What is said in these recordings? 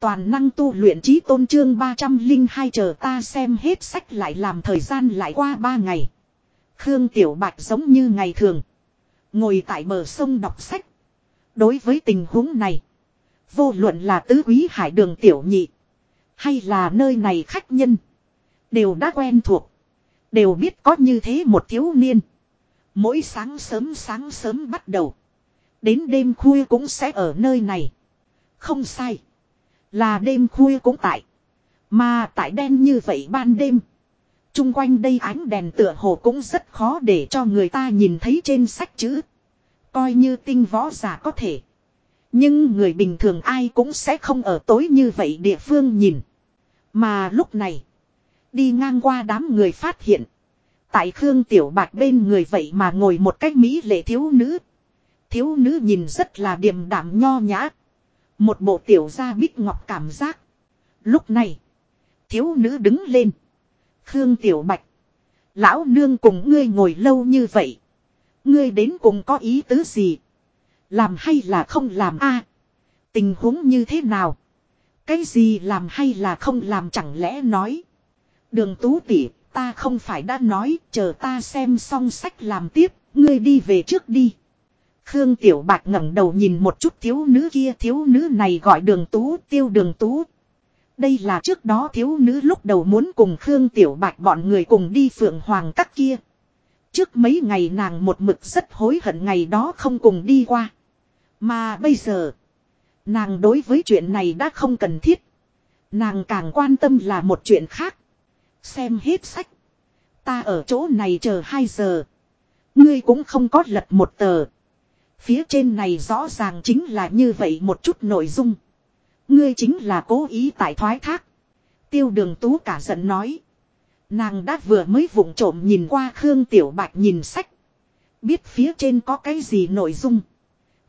Toàn năng tu luyện trí tôn trương 302 chờ ta xem hết sách lại làm thời gian lại qua 3 ngày. Khương Tiểu Bạch giống như ngày thường. Ngồi tại bờ sông đọc sách. Đối với tình huống này. Vô luận là tứ quý hải đường tiểu nhị. Hay là nơi này khách nhân. Đều đã quen thuộc. Đều biết có như thế một thiếu niên. Mỗi sáng sớm sáng sớm bắt đầu. Đến đêm khuya cũng sẽ ở nơi này. Không sai. Là đêm khuya cũng tại. Mà tại đen như vậy ban đêm. Trung quanh đây ánh đèn tựa hồ cũng rất khó để cho người ta nhìn thấy trên sách chữ. Coi như tinh võ giả có thể. Nhưng người bình thường ai cũng sẽ không ở tối như vậy địa phương nhìn. Mà lúc này. Đi ngang qua đám người phát hiện. Tại Khương Tiểu Bạch bên người vậy mà ngồi một cách mỹ lệ thiếu nữ. Thiếu nữ nhìn rất là điềm đạm nho nhã. Một bộ tiểu gia bích ngọc cảm giác. Lúc này. Thiếu nữ đứng lên. Khương Tiểu Bạch. Lão nương cùng ngươi ngồi lâu như vậy. Ngươi đến cùng có ý tứ gì? Làm hay là không làm a? tình huống như thế nào? Cái gì làm hay là không làm chẳng lẽ nói? Đường tú tỉ, ta không phải đã nói, chờ ta xem xong sách làm tiếp, ngươi đi về trước đi. Khương Tiểu Bạch ngẩng đầu nhìn một chút thiếu nữ kia, thiếu nữ này gọi đường tú, tiêu đường tú. Đây là trước đó thiếu nữ lúc đầu muốn cùng Khương Tiểu Bạch bọn người cùng đi phượng hoàng các kia. Trước mấy ngày nàng một mực rất hối hận ngày đó không cùng đi qua. Mà bây giờ, nàng đối với chuyện này đã không cần thiết. Nàng càng quan tâm là một chuyện khác. Xem hết sách. Ta ở chỗ này chờ 2 giờ. Ngươi cũng không có lật một tờ. Phía trên này rõ ràng chính là như vậy một chút nội dung. Ngươi chính là cố ý tại thoái thác. Tiêu đường tú cả giận nói. Nàng đã vừa mới vụng trộm nhìn qua Khương Tiểu Bạch nhìn sách. Biết phía trên có cái gì nội dung.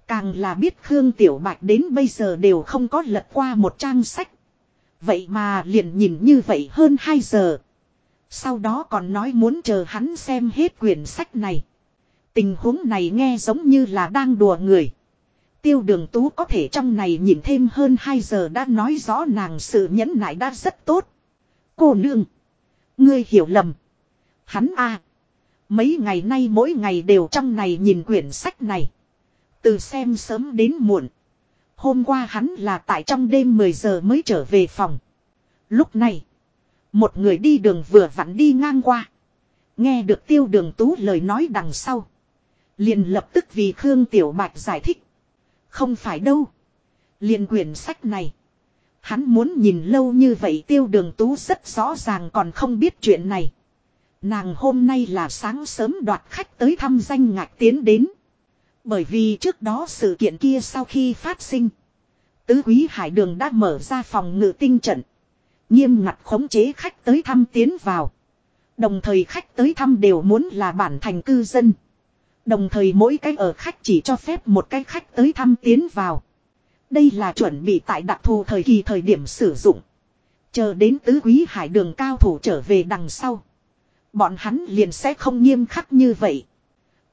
Càng là biết Khương Tiểu Bạch đến bây giờ đều không có lật qua một trang sách. Vậy mà liền nhìn như vậy hơn 2 giờ. Sau đó còn nói muốn chờ hắn xem hết quyển sách này. Tình huống này nghe giống như là đang đùa người. Tiêu đường tú có thể trong này nhìn thêm hơn 2 giờ đã nói rõ nàng sự nhẫn nại đã rất tốt. Cô nương. Ngươi hiểu lầm. Hắn a, Mấy ngày nay mỗi ngày đều trong này nhìn quyển sách này. Từ xem sớm đến muộn. Hôm qua hắn là tại trong đêm 10 giờ mới trở về phòng. Lúc này. Một người đi đường vừa vặn đi ngang qua. Nghe được tiêu đường tú lời nói đằng sau. Liền lập tức vì Khương Tiểu Bạch giải thích. Không phải đâu. Liền quyển sách này. Hắn muốn nhìn lâu như vậy tiêu đường tú rất rõ ràng còn không biết chuyện này. Nàng hôm nay là sáng sớm đoạt khách tới thăm danh ngạc tiến đến. Bởi vì trước đó sự kiện kia sau khi phát sinh. Tứ quý hải đường đã mở ra phòng ngự tinh trận. Nghiêm ngặt khống chế khách tới thăm tiến vào. Đồng thời khách tới thăm đều muốn là bản thành cư dân. Đồng thời mỗi cái ở khách chỉ cho phép một cái khách tới thăm tiến vào. Đây là chuẩn bị tại đặc thù thời kỳ thời điểm sử dụng. Chờ đến tứ quý hải đường cao thủ trở về đằng sau. Bọn hắn liền sẽ không nghiêm khắc như vậy.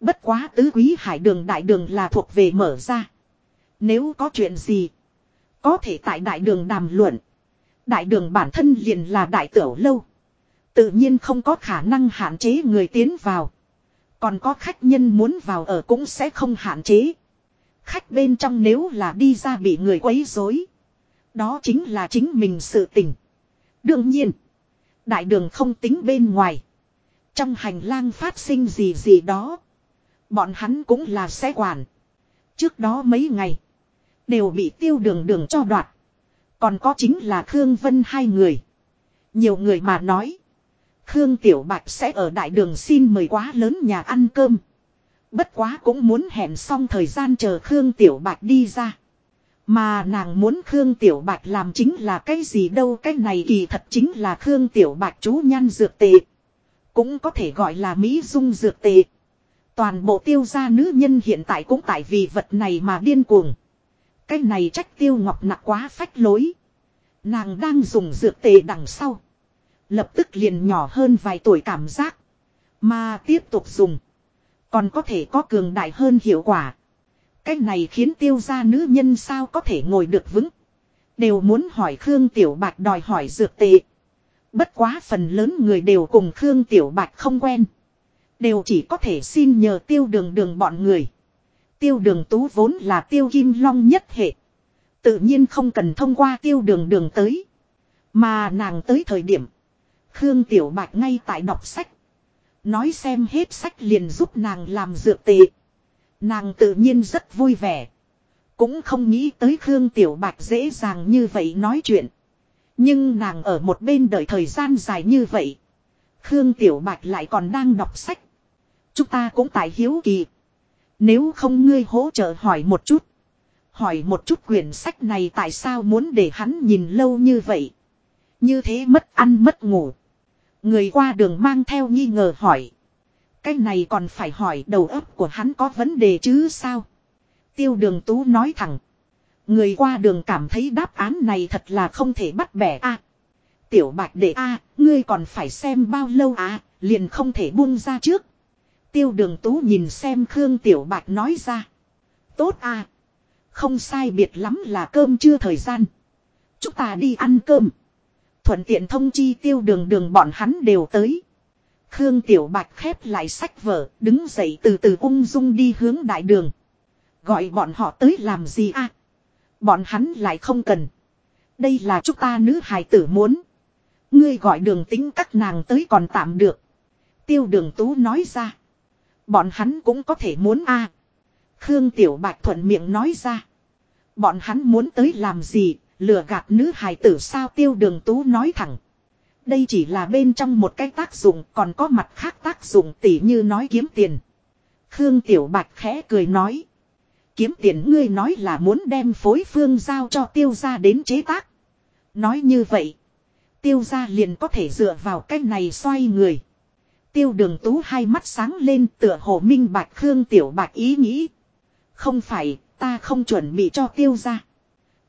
Bất quá tứ quý hải đường đại đường là thuộc về mở ra. Nếu có chuyện gì. Có thể tại đại đường đàm luận. Đại đường bản thân liền là đại tiểu lâu. Tự nhiên không có khả năng hạn chế người tiến vào. Còn có khách nhân muốn vào ở cũng sẽ không hạn chế. Khách bên trong nếu là đi ra bị người quấy rối, Đó chính là chính mình sự tình. Đương nhiên. Đại đường không tính bên ngoài. Trong hành lang phát sinh gì gì đó. Bọn hắn cũng là sẽ quản. Trước đó mấy ngày. Đều bị tiêu đường đường cho đoạt. Còn có chính là Khương Vân hai người. Nhiều người mà nói. Khương Tiểu Bạch sẽ ở đại đường xin mời quá lớn nhà ăn cơm. Bất quá cũng muốn hẹn xong thời gian chờ Khương Tiểu Bạch đi ra. Mà nàng muốn Khương Tiểu Bạch làm chính là cái gì đâu, cái này kỳ thật chính là Khương Tiểu Bạch chú nhăn dược tệ. Cũng có thể gọi là Mỹ dung dược tệ. Toàn bộ tiêu gia nữ nhân hiện tại cũng tại vì vật này mà điên cuồng. Cái này trách tiêu ngọc nặng quá phách lối. Nàng đang dùng dược tệ đằng sau. Lập tức liền nhỏ hơn vài tuổi cảm giác. Mà tiếp tục dùng. Còn có thể có cường đại hơn hiệu quả. Cách này khiến tiêu gia nữ nhân sao có thể ngồi được vững. Đều muốn hỏi Khương Tiểu Bạch đòi hỏi dược tệ. Bất quá phần lớn người đều cùng Khương Tiểu Bạch không quen. Đều chỉ có thể xin nhờ tiêu đường đường bọn người. Tiêu đường tú vốn là tiêu kim long nhất hệ. Tự nhiên không cần thông qua tiêu đường đường tới. Mà nàng tới thời điểm. Khương Tiểu Bạch ngay tại đọc sách. Nói xem hết sách liền giúp nàng làm dược tệ. Nàng tự nhiên rất vui vẻ. Cũng không nghĩ tới Khương Tiểu Bạch dễ dàng như vậy nói chuyện. Nhưng nàng ở một bên đợi thời gian dài như vậy. Khương Tiểu Bạch lại còn đang đọc sách. Chúng ta cũng tại hiếu kỳ. Nếu không ngươi hỗ trợ hỏi một chút. Hỏi một chút quyển sách này tại sao muốn để hắn nhìn lâu như vậy. Như thế mất ăn mất ngủ. Người qua đường mang theo nghi ngờ hỏi. Cái này còn phải hỏi đầu óc của hắn có vấn đề chứ sao? Tiêu đường tú nói thẳng. Người qua đường cảm thấy đáp án này thật là không thể bắt bẻ a. tiểu bạch đệ a, ngươi còn phải xem bao lâu à, liền không thể buông ra trước. Tiêu đường tú nhìn xem Khương Tiểu Bạch nói ra. Tốt a, Không sai biệt lắm là cơm chưa thời gian. Chúng ta đi ăn cơm. Thuận tiện thông chi tiêu đường đường bọn hắn đều tới. Khương Tiểu Bạch khép lại sách vở, đứng dậy từ từ ung dung đi hướng đại đường. Gọi bọn họ tới làm gì a? Bọn hắn lại không cần. Đây là chúng ta nữ hài tử muốn. Ngươi gọi đường tính các nàng tới còn tạm được. Tiêu đường tú nói ra. Bọn hắn cũng có thể muốn a. Khương Tiểu Bạch thuận miệng nói ra. Bọn hắn muốn tới làm gì, lừa gạt nữ hài tử sao tiêu đường tú nói thẳng. Đây chỉ là bên trong một cái tác dụng còn có mặt khác tác dụng tỉ như nói kiếm tiền. Khương Tiểu Bạch khẽ cười nói. Kiếm tiền ngươi nói là muốn đem phối phương giao cho tiêu gia đến chế tác. Nói như vậy. Tiêu gia liền có thể dựa vào cách này xoay người. Tiêu đường tú hai mắt sáng lên tựa hồ minh bạch Khương Tiểu Bạch ý nghĩ. Không phải, ta không chuẩn bị cho tiêu gia.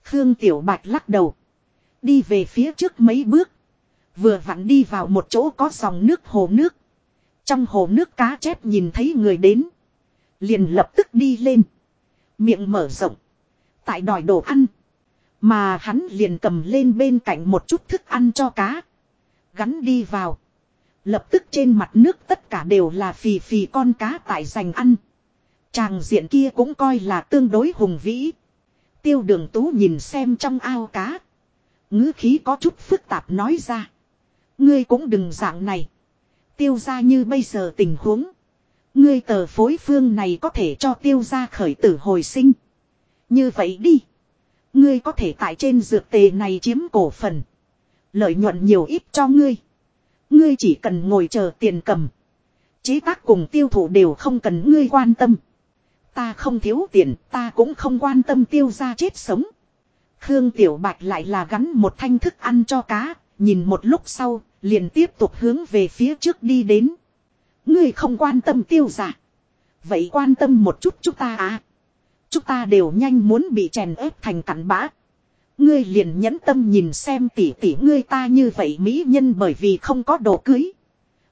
Khương Tiểu Bạch lắc đầu. Đi về phía trước mấy bước. Vừa vặn đi vào một chỗ có dòng nước hồ nước. Trong hồ nước cá chép nhìn thấy người đến. Liền lập tức đi lên. Miệng mở rộng. Tại đòi đồ ăn. Mà hắn liền cầm lên bên cạnh một chút thức ăn cho cá. Gắn đi vào. Lập tức trên mặt nước tất cả đều là phì phì con cá tại giành ăn. Tràng diện kia cũng coi là tương đối hùng vĩ. Tiêu đường tú nhìn xem trong ao cá. ngữ khí có chút phức tạp nói ra. Ngươi cũng đừng dạng này. Tiêu ra như bây giờ tình huống. Ngươi tờ phối phương này có thể cho tiêu ra khởi tử hồi sinh. Như vậy đi. Ngươi có thể tại trên dược tề này chiếm cổ phần. Lợi nhuận nhiều ít cho ngươi. Ngươi chỉ cần ngồi chờ tiền cầm. Chế tác cùng tiêu thụ đều không cần ngươi quan tâm. Ta không thiếu tiền, ta cũng không quan tâm tiêu ra chết sống. Khương Tiểu Bạch lại là gắn một thanh thức ăn cho cá, nhìn một lúc sau, liền tiếp tục hướng về phía trước đi đến. Ngươi không quan tâm tiêu giả. Vậy quan tâm một chút chúng ta à. Chúng ta đều nhanh muốn bị chèn ép thành cặn bã. Ngươi liền nhẫn tâm nhìn xem tỷ tỷ ngươi ta như vậy mỹ nhân bởi vì không có đồ cưới.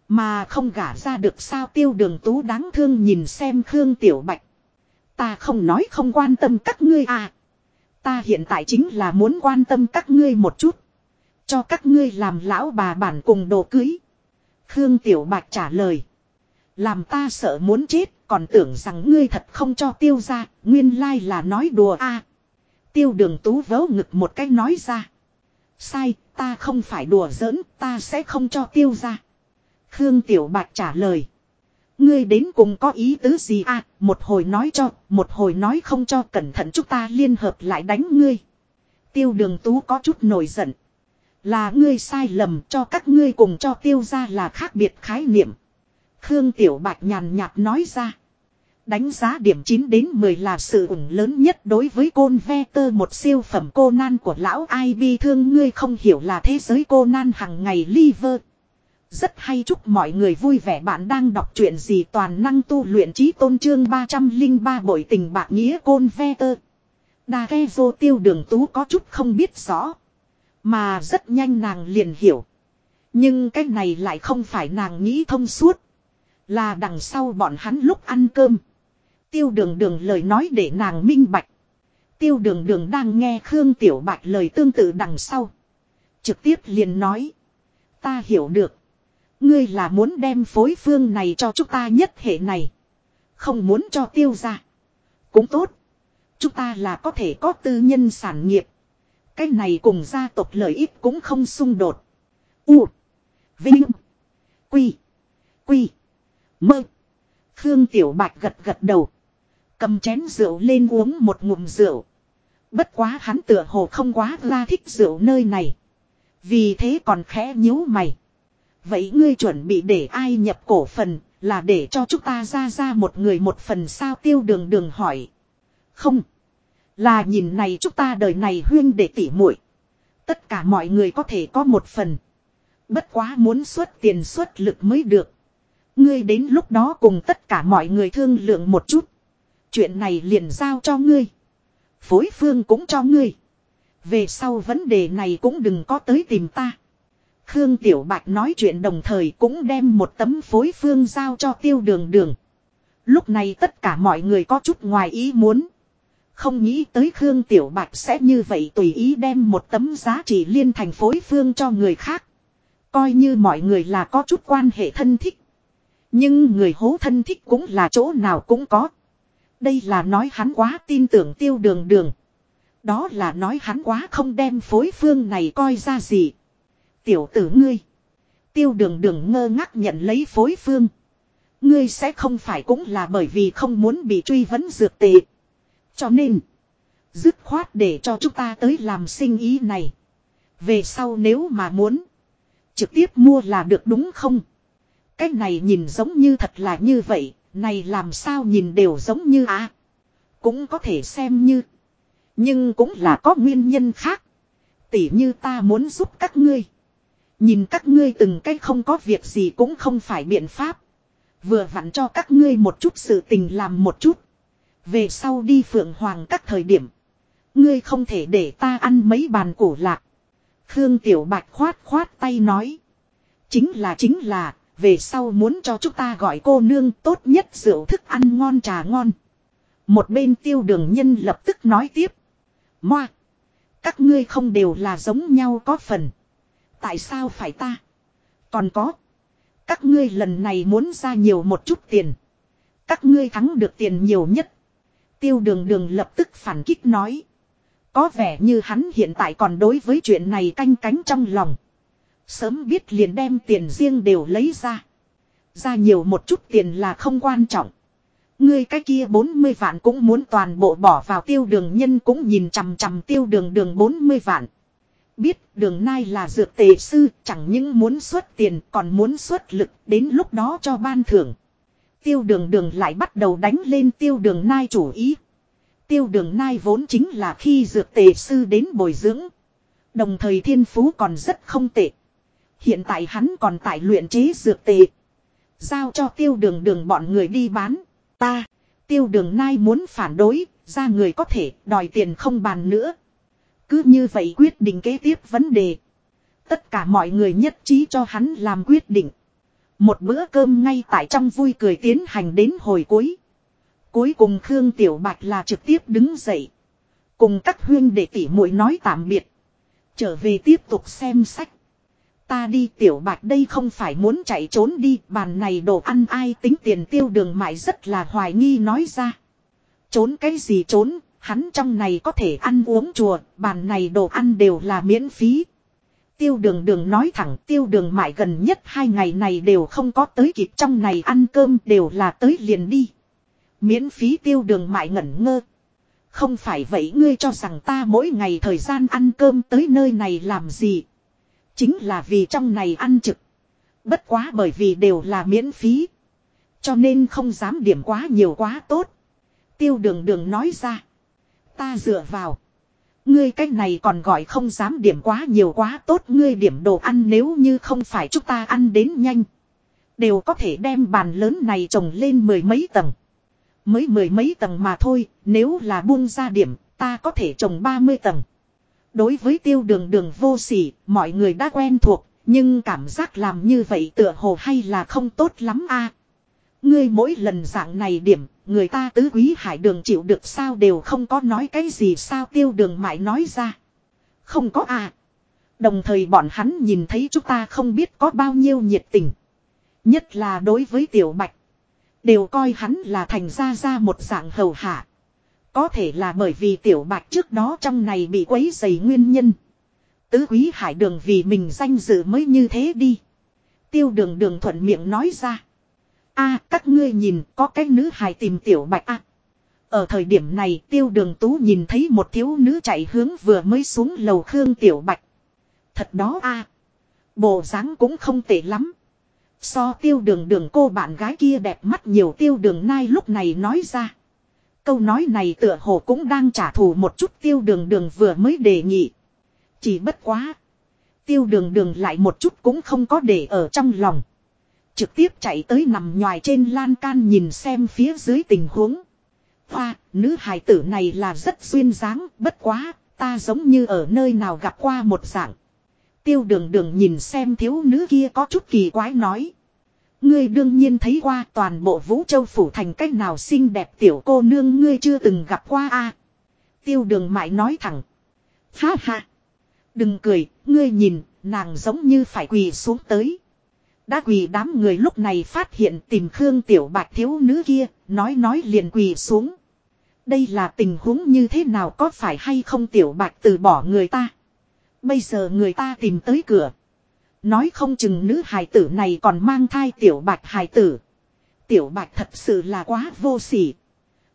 Mà không gả ra được sao tiêu đường tú đáng thương nhìn xem Khương Tiểu Bạch. Ta không nói không quan tâm các ngươi à. Ta hiện tại chính là muốn quan tâm các ngươi một chút. Cho các ngươi làm lão bà bản cùng đồ cưới. Khương Tiểu Bạch trả lời. Làm ta sợ muốn chết, còn tưởng rằng ngươi thật không cho tiêu ra, nguyên lai là nói đùa a. tiêu đường tú vớ ngực một cái nói ra. Sai, ta không phải đùa giỡn, ta sẽ không cho tiêu ra. Khương Tiểu Bạch trả lời. Ngươi đến cùng có ý tứ gì a? một hồi nói cho, một hồi nói không cho cẩn thận chúng ta liên hợp lại đánh ngươi. Tiêu đường tú có chút nổi giận. Là ngươi sai lầm cho các ngươi cùng cho tiêu ra là khác biệt khái niệm. Khương Tiểu Bạch nhàn nhạt nói ra. Đánh giá điểm 9 đến 10 là sự ủng lớn nhất đối với côn ve tơ một siêu phẩm cô nan của lão ai bi thương ngươi không hiểu là thế giới cô nan hằng ngày liver. Rất hay chúc mọi người vui vẻ bạn đang đọc truyện gì toàn năng tu luyện trí tôn trương 303 bội tình bạc nghĩa côn ve tơ. Đà ghe vô tiêu đường tú có chút không biết rõ. Mà rất nhanh nàng liền hiểu. Nhưng cái này lại không phải nàng nghĩ thông suốt. Là đằng sau bọn hắn lúc ăn cơm. Tiêu đường đường lời nói để nàng minh bạch. Tiêu đường đường đang nghe Khương Tiểu Bạch lời tương tự đằng sau. Trực tiếp liền nói. Ta hiểu được. Ngươi là muốn đem phối phương này cho chúng ta nhất hệ này. Không muốn cho tiêu ra. Cũng tốt. Chúng ta là có thể có tư nhân sản nghiệp. Cái này cùng gia tộc lợi ích cũng không xung đột. U. Vinh. Quy. Quy. Mơ. Khương Tiểu Bạch gật gật đầu. Cầm chén rượu lên uống một ngụm rượu. Bất quá hắn tựa hồ không quá la thích rượu nơi này. Vì thế còn khẽ nhíu mày. Vậy ngươi chuẩn bị để ai nhập cổ phần, là để cho chúng ta ra ra một người một phần sao tiêu đường đường hỏi. Không. Là nhìn này chúng ta đời này huyên để tỉ muội Tất cả mọi người có thể có một phần. Bất quá muốn xuất tiền xuất lực mới được. Ngươi đến lúc đó cùng tất cả mọi người thương lượng một chút. Chuyện này liền giao cho ngươi. Phối phương cũng cho ngươi. Về sau vấn đề này cũng đừng có tới tìm ta. Khương Tiểu Bạch nói chuyện đồng thời cũng đem một tấm phối phương giao cho tiêu đường đường. Lúc này tất cả mọi người có chút ngoài ý muốn. Không nghĩ tới Khương Tiểu Bạch sẽ như vậy tùy ý đem một tấm giá trị liên thành phối phương cho người khác. Coi như mọi người là có chút quan hệ thân thích. Nhưng người hố thân thích cũng là chỗ nào cũng có. Đây là nói hắn quá tin tưởng tiêu đường đường. Đó là nói hắn quá không đem phối phương này coi ra gì. Tiểu tử ngươi. Tiêu đường đường ngơ ngác nhận lấy phối phương. Ngươi sẽ không phải cũng là bởi vì không muốn bị truy vấn dược tệ. Cho nên. Dứt khoát để cho chúng ta tới làm sinh ý này. Về sau nếu mà muốn. Trực tiếp mua là được đúng không? Cái này nhìn giống như thật là như vậy. Này làm sao nhìn đều giống như á. cũng có thể xem như. Nhưng cũng là có nguyên nhân khác. Tỉ như ta muốn giúp các ngươi. Nhìn các ngươi từng cách không có việc gì cũng không phải biện pháp. Vừa vặn cho các ngươi một chút sự tình làm một chút. Về sau đi phượng hoàng các thời điểm. Ngươi không thể để ta ăn mấy bàn cổ lạc. Khương Tiểu Bạch khoát khoát tay nói. Chính là chính là, về sau muốn cho chúng ta gọi cô nương tốt nhất rượu thức ăn ngon trà ngon. Một bên tiêu đường nhân lập tức nói tiếp. Moa! Các ngươi không đều là giống nhau có phần. Tại sao phải ta? Còn có. Các ngươi lần này muốn ra nhiều một chút tiền. Các ngươi thắng được tiền nhiều nhất. Tiêu đường đường lập tức phản kích nói. Có vẻ như hắn hiện tại còn đối với chuyện này canh cánh trong lòng. Sớm biết liền đem tiền riêng đều lấy ra. Ra nhiều một chút tiền là không quan trọng. Ngươi cái kia 40 vạn cũng muốn toàn bộ bỏ vào tiêu đường nhân cũng nhìn chằm chằm tiêu đường đường 40 vạn. Biết đường nai là dược tề sư chẳng những muốn xuất tiền còn muốn xuất lực đến lúc đó cho ban thưởng. Tiêu đường đường lại bắt đầu đánh lên tiêu đường nai chủ ý. Tiêu đường nai vốn chính là khi dược tề sư đến bồi dưỡng. Đồng thời thiên phú còn rất không tệ. Hiện tại hắn còn tại luyện chế dược tề. Giao cho tiêu đường đường bọn người đi bán. Ta, tiêu đường nai muốn phản đối, ra người có thể đòi tiền không bàn nữa. Cứ như vậy quyết định kế tiếp vấn đề. Tất cả mọi người nhất trí cho hắn làm quyết định. Một bữa cơm ngay tại trong vui cười tiến hành đến hồi cuối. Cuối cùng Khương Tiểu Bạch là trực tiếp đứng dậy. Cùng các huyên để tỉ muội nói tạm biệt. Trở về tiếp tục xem sách. Ta đi Tiểu Bạch đây không phải muốn chạy trốn đi. Bàn này đồ ăn ai tính tiền tiêu đường mại rất là hoài nghi nói ra. Trốn cái gì trốn, hắn trong này có thể ăn uống chùa, bàn này đồ ăn đều là miễn phí. Tiêu đường đường nói thẳng tiêu đường mại gần nhất hai ngày này đều không có tới kịp trong này ăn cơm đều là tới liền đi. Miễn phí tiêu đường mại ngẩn ngơ. Không phải vậy ngươi cho rằng ta mỗi ngày thời gian ăn cơm tới nơi này làm gì. Chính là vì trong này ăn trực. Bất quá bởi vì đều là miễn phí. Cho nên không dám điểm quá nhiều quá tốt. Tiêu đường đường nói ra. Ta dựa vào. Ngươi cách này còn gọi không dám điểm quá nhiều quá tốt ngươi điểm đồ ăn nếu như không phải chúng ta ăn đến nhanh. Đều có thể đem bàn lớn này trồng lên mười mấy tầng. Mới mười mấy tầng mà thôi, nếu là buông ra điểm, ta có thể trồng ba mươi tầng. Đối với tiêu đường đường vô sỉ, mọi người đã quen thuộc, nhưng cảm giác làm như vậy tựa hồ hay là không tốt lắm a. Ngươi mỗi lần dạng này điểm, người ta tứ quý hải đường chịu được sao đều không có nói cái gì sao tiêu đường mãi nói ra. Không có à. Đồng thời bọn hắn nhìn thấy chúng ta không biết có bao nhiêu nhiệt tình. Nhất là đối với tiểu bạch. Đều coi hắn là thành ra ra một dạng hầu hạ. Có thể là bởi vì tiểu bạch trước đó trong này bị quấy dày nguyên nhân. Tứ quý hải đường vì mình danh dự mới như thế đi. Tiêu đường đường thuận miệng nói ra a, các ngươi nhìn, có cái nữ hài tìm tiểu bạch a Ở thời điểm này, tiêu đường tú nhìn thấy một thiếu nữ chạy hướng vừa mới xuống lầu khương tiểu bạch. Thật đó a Bộ dáng cũng không tệ lắm. So tiêu đường đường cô bạn gái kia đẹp mắt nhiều, tiêu đường nai lúc này nói ra. Câu nói này tựa hồ cũng đang trả thù một chút, tiêu đường đường vừa mới đề nghị. Chỉ bất quá. Tiêu đường đường lại một chút cũng không có để ở trong lòng. Trực tiếp chạy tới nằm nhòi trên lan can nhìn xem phía dưới tình huống. Hoa, nữ hài tử này là rất duyên dáng, bất quá, ta giống như ở nơi nào gặp qua một dạng. Tiêu đường đường nhìn xem thiếu nữ kia có chút kỳ quái nói. Ngươi đương nhiên thấy qua toàn bộ vũ châu phủ thành cách nào xinh đẹp tiểu cô nương ngươi chưa từng gặp qua a Tiêu đường mãi nói thẳng. Ha ha. Đừng cười, ngươi nhìn, nàng giống như phải quỳ xuống tới. Đã quỳ đám người lúc này phát hiện tìm Khương Tiểu Bạch thiếu nữ kia, nói nói liền quỳ xuống. Đây là tình huống như thế nào có phải hay không Tiểu Bạch từ bỏ người ta. Bây giờ người ta tìm tới cửa. Nói không chừng nữ hài tử này còn mang thai Tiểu Bạch hài tử. Tiểu Bạch thật sự là quá vô sỉ.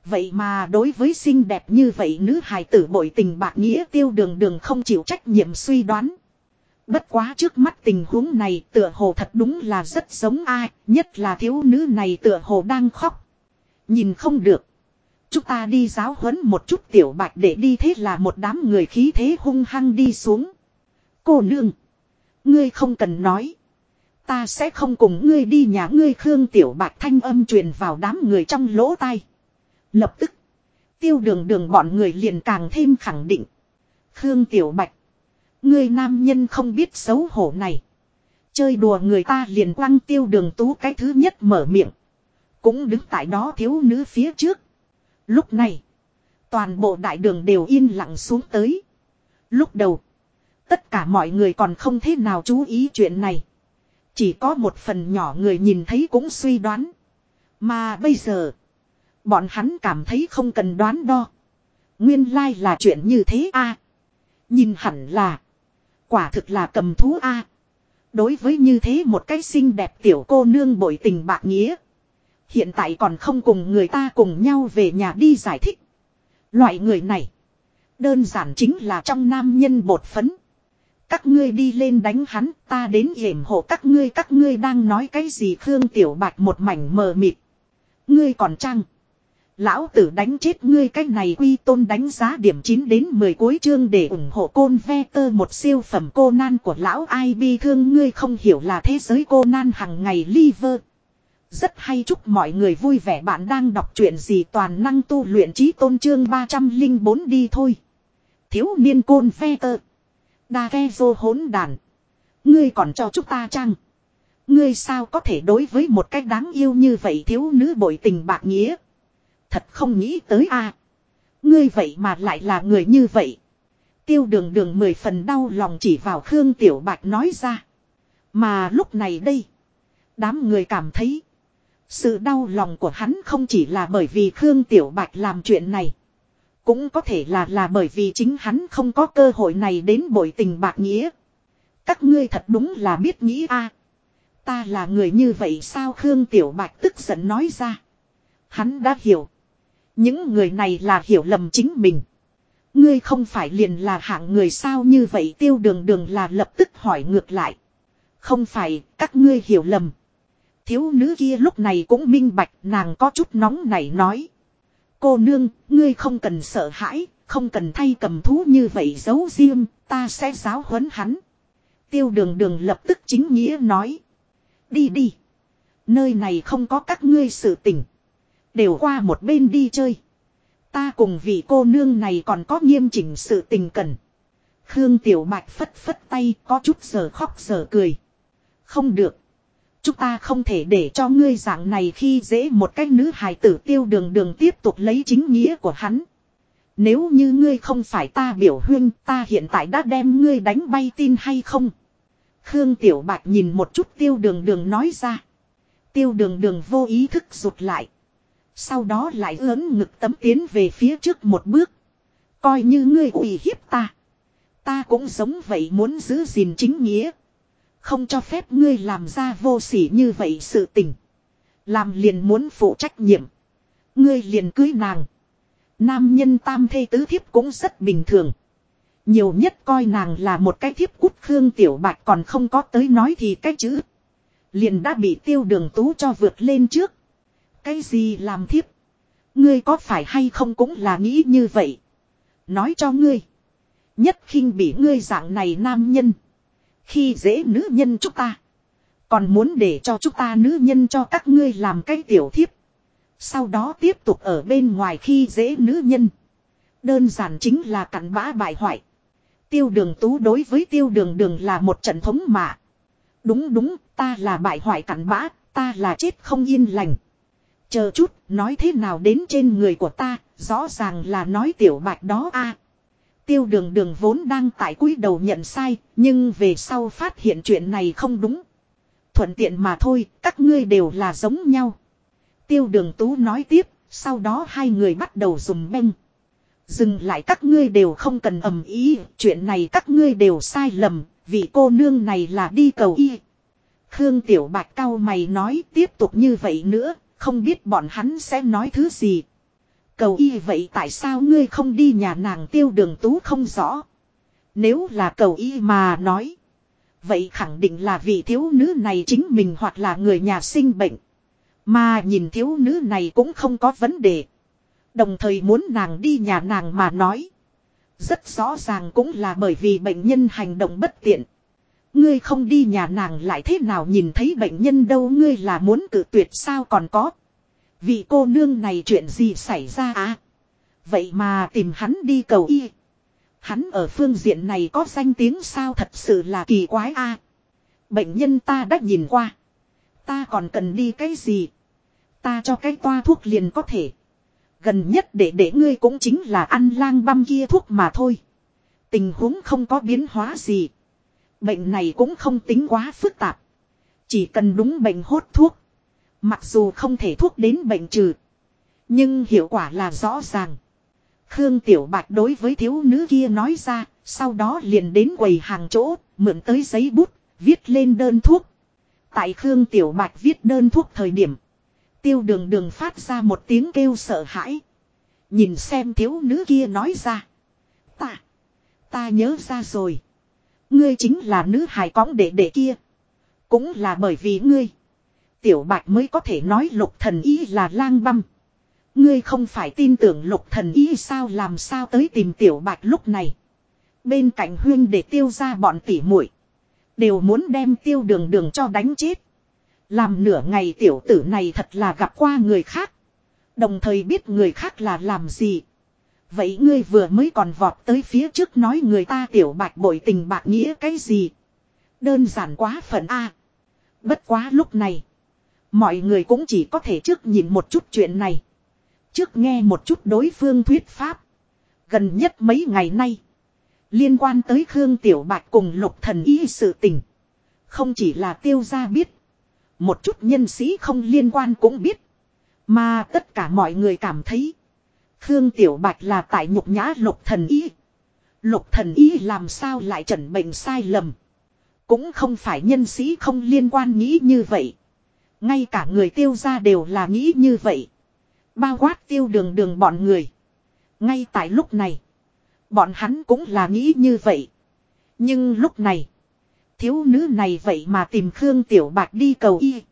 Vậy mà đối với xinh đẹp như vậy nữ hài tử bội tình bạc nghĩa tiêu đường đường không chịu trách nhiệm suy đoán. Bất quá trước mắt tình huống này tựa hồ thật đúng là rất giống ai, nhất là thiếu nữ này tựa hồ đang khóc. Nhìn không được. Chúng ta đi giáo huấn một chút tiểu bạch để đi thế là một đám người khí thế hung hăng đi xuống. Cô nương. Ngươi không cần nói. Ta sẽ không cùng ngươi đi nhà ngươi Khương Tiểu Bạch thanh âm truyền vào đám người trong lỗ tai. Lập tức. Tiêu đường đường bọn người liền càng thêm khẳng định. Khương Tiểu Bạch. Ngươi nam nhân không biết xấu hổ này. Chơi đùa người ta liền quăng tiêu đường tú cái thứ nhất mở miệng. Cũng đứng tại đó thiếu nữ phía trước. Lúc này. Toàn bộ đại đường đều yên lặng xuống tới. Lúc đầu. Tất cả mọi người còn không thế nào chú ý chuyện này. Chỉ có một phần nhỏ người nhìn thấy cũng suy đoán. Mà bây giờ. Bọn hắn cảm thấy không cần đoán đo. Nguyên lai là chuyện như thế a Nhìn hẳn là. Quả thực là cầm thú a Đối với như thế một cái xinh đẹp tiểu cô nương bội tình bạc nghĩa. Hiện tại còn không cùng người ta cùng nhau về nhà đi giải thích. Loại người này. Đơn giản chính là trong nam nhân bột phấn. Các ngươi đi lên đánh hắn, ta đến hiểm hộ các ngươi các ngươi đang nói cái gì Khương Tiểu Bạch một mảnh mờ mịt. Ngươi còn trăng. Lão tử đánh chết ngươi cách này quy tôn đánh giá điểm 9 đến 10 cuối chương để ủng hộ côn ve tơ một siêu phẩm cô nan của lão ai bi thương ngươi không hiểu là thế giới cô nan hằng ngày liver. Rất hay chúc mọi người vui vẻ bạn đang đọc truyện gì toàn năng tu luyện trí tôn chương 304 đi thôi. Thiếu niên côn ve tơ. Đa ve vô hỗn đàn. Ngươi còn cho chúng ta chăng? Ngươi sao có thể đối với một cách đáng yêu như vậy thiếu nữ bội tình bạc nghĩa. Thật không nghĩ tới a Ngươi vậy mà lại là người như vậy. Tiêu đường đường mười phần đau lòng chỉ vào Khương Tiểu Bạch nói ra. Mà lúc này đây. Đám người cảm thấy. Sự đau lòng của hắn không chỉ là bởi vì Khương Tiểu Bạch làm chuyện này. Cũng có thể là là bởi vì chính hắn không có cơ hội này đến bội tình bạc nghĩa. Các ngươi thật đúng là biết nghĩ a Ta là người như vậy sao Khương Tiểu Bạch tức giận nói ra. Hắn đã hiểu. Những người này là hiểu lầm chính mình. Ngươi không phải liền là hạng người sao như vậy tiêu đường đường là lập tức hỏi ngược lại. Không phải, các ngươi hiểu lầm. Thiếu nữ kia lúc này cũng minh bạch nàng có chút nóng này nói. Cô nương, ngươi không cần sợ hãi, không cần thay cầm thú như vậy giấu riêng, ta sẽ giáo huấn hắn. Tiêu đường đường lập tức chính nghĩa nói. Đi đi. Nơi này không có các ngươi sự tình. Đều qua một bên đi chơi. Ta cùng vị cô nương này còn có nghiêm chỉnh sự tình cần. Khương Tiểu Bạch phất phất tay, có chút giờ khóc giờ cười. Không được. Chúng ta không thể để cho ngươi dạng này khi dễ một cái nữ hài tử tiêu đường đường tiếp tục lấy chính nghĩa của hắn. Nếu như ngươi không phải ta biểu huyên, ta hiện tại đã đem ngươi đánh bay tin hay không? Khương Tiểu Bạch nhìn một chút tiêu đường đường nói ra. Tiêu đường đường vô ý thức rụt lại. Sau đó lại ớn ngực tấm tiến về phía trước một bước. Coi như ngươi ủy hiếp ta. Ta cũng giống vậy muốn giữ gìn chính nghĩa. Không cho phép ngươi làm ra vô sỉ như vậy sự tình. Làm liền muốn phụ trách nhiệm. Ngươi liền cưới nàng. Nam nhân tam thê tứ thiếp cũng rất bình thường. Nhiều nhất coi nàng là một cái thiếp cút Khương Tiểu Bạch còn không có tới nói thì cái chữ. Liền đã bị tiêu đường tú cho vượt lên trước. Cái gì làm thiếp? Ngươi có phải hay không cũng là nghĩ như vậy. Nói cho ngươi. Nhất khinh bị ngươi dạng này nam nhân. Khi dễ nữ nhân chúng ta. Còn muốn để cho chúng ta nữ nhân cho các ngươi làm cái tiểu thiếp. Sau đó tiếp tục ở bên ngoài khi dễ nữ nhân. Đơn giản chính là cặn bã bại hoại. Tiêu đường tú đối với tiêu đường đường là một trận thống mạ. Đúng đúng, ta là bại hoại cặn bã, ta là chết không yên lành. Chờ chút, nói thế nào đến trên người của ta, rõ ràng là nói tiểu bạch đó a. Tiêu đường đường vốn đang tại cúi đầu nhận sai, nhưng về sau phát hiện chuyện này không đúng. Thuận tiện mà thôi, các ngươi đều là giống nhau. Tiêu đường tú nói tiếp, sau đó hai người bắt đầu dùng beng. Dừng lại các ngươi đều không cần ầm ý, chuyện này các ngươi đều sai lầm, vì cô nương này là đi cầu y. Khương Tiểu Bạch cao mày nói tiếp tục như vậy nữa, không biết bọn hắn sẽ nói thứ gì. Cầu y vậy tại sao ngươi không đi nhà nàng tiêu đường tú không rõ. Nếu là cầu y mà nói. Vậy khẳng định là vị thiếu nữ này chính mình hoặc là người nhà sinh bệnh. Mà nhìn thiếu nữ này cũng không có vấn đề. Đồng thời muốn nàng đi nhà nàng mà nói. Rất rõ ràng cũng là bởi vì bệnh nhân hành động bất tiện. Ngươi không đi nhà nàng lại thế nào nhìn thấy bệnh nhân đâu, ngươi là muốn cử tuyệt sao còn có. Vị cô nương này chuyện gì xảy ra à? Vậy mà tìm hắn đi cầu y. Hắn ở phương diện này có danh tiếng sao thật sự là kỳ quái a. Bệnh nhân ta đã nhìn qua. Ta còn cần đi cái gì? Ta cho cái toa thuốc liền có thể. Gần nhất để để ngươi cũng chính là ăn lang băm kia thuốc mà thôi. Tình huống không có biến hóa gì. Bệnh này cũng không tính quá phức tạp. Chỉ cần đúng bệnh hốt thuốc. Mặc dù không thể thuốc đến bệnh trừ. Nhưng hiệu quả là rõ ràng. Khương Tiểu Bạch đối với thiếu nữ kia nói ra. Sau đó liền đến quầy hàng chỗ. Mượn tới giấy bút. Viết lên đơn thuốc. Tại Khương Tiểu Bạch viết đơn thuốc thời điểm. Tiêu đường đường phát ra một tiếng kêu sợ hãi. Nhìn xem thiếu nữ kia nói ra. Ta. Ta nhớ ra rồi. Ngươi chính là nữ hài cõng đệ đệ kia. Cũng là bởi vì ngươi. Tiểu bạch mới có thể nói lục thần ý là lang băm. Ngươi không phải tin tưởng lục thần ý sao làm sao tới tìm tiểu bạch lúc này. Bên cạnh huyên để tiêu ra bọn tỉ muội Đều muốn đem tiêu đường đường cho đánh chết. Làm nửa ngày tiểu tử này thật là gặp qua người khác. Đồng thời biết người khác là làm gì. Vậy ngươi vừa mới còn vọt tới phía trước nói người ta tiểu bạch bội tình bạc nghĩa cái gì. Đơn giản quá phận A. Bất quá lúc này. Mọi người cũng chỉ có thể trước nhìn một chút chuyện này. Trước nghe một chút đối phương thuyết pháp. Gần nhất mấy ngày nay. Liên quan tới Khương Tiểu Bạch cùng lục thần y sự tình. Không chỉ là tiêu gia biết. Một chút nhân sĩ không liên quan cũng biết. Mà tất cả mọi người cảm thấy. Khương Tiểu Bạch là tại nhục nhã lục thần y. Lục thần y làm sao lại chẩn bệnh sai lầm. Cũng không phải nhân sĩ không liên quan nghĩ như vậy. Ngay cả người tiêu ra đều là nghĩ như vậy. Bao quát tiêu đường đường bọn người. Ngay tại lúc này. Bọn hắn cũng là nghĩ như vậy. Nhưng lúc này. Thiếu nữ này vậy mà tìm Khương Tiểu Bạch đi cầu y.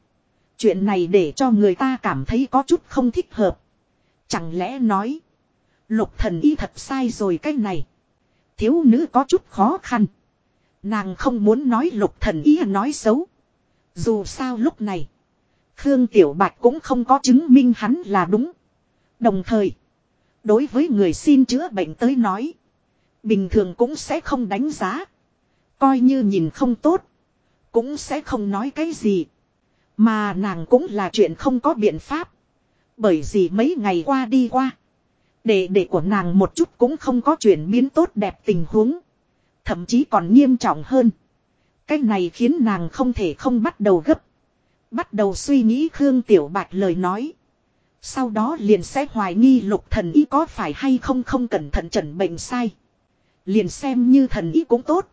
Chuyện này để cho người ta cảm thấy có chút không thích hợp. Chẳng lẽ nói. Lục thần y thật sai rồi cái này. Thiếu nữ có chút khó khăn. Nàng không muốn nói lục thần y nói xấu. Dù sao lúc này. Khương Tiểu Bạch cũng không có chứng minh hắn là đúng. Đồng thời. Đối với người xin chữa bệnh tới nói. Bình thường cũng sẽ không đánh giá. Coi như nhìn không tốt. Cũng sẽ không nói cái gì. Mà nàng cũng là chuyện không có biện pháp. Bởi vì mấy ngày qua đi qua. Đệ đệ của nàng một chút cũng không có chuyển biến tốt đẹp tình huống. Thậm chí còn nghiêm trọng hơn. Cái này khiến nàng không thể không bắt đầu gấp. Bắt đầu suy nghĩ Khương Tiểu Bạch lời nói. Sau đó liền sẽ hoài nghi lục thần y có phải hay không không cẩn thận chẩn bệnh sai. Liền xem như thần y cũng tốt.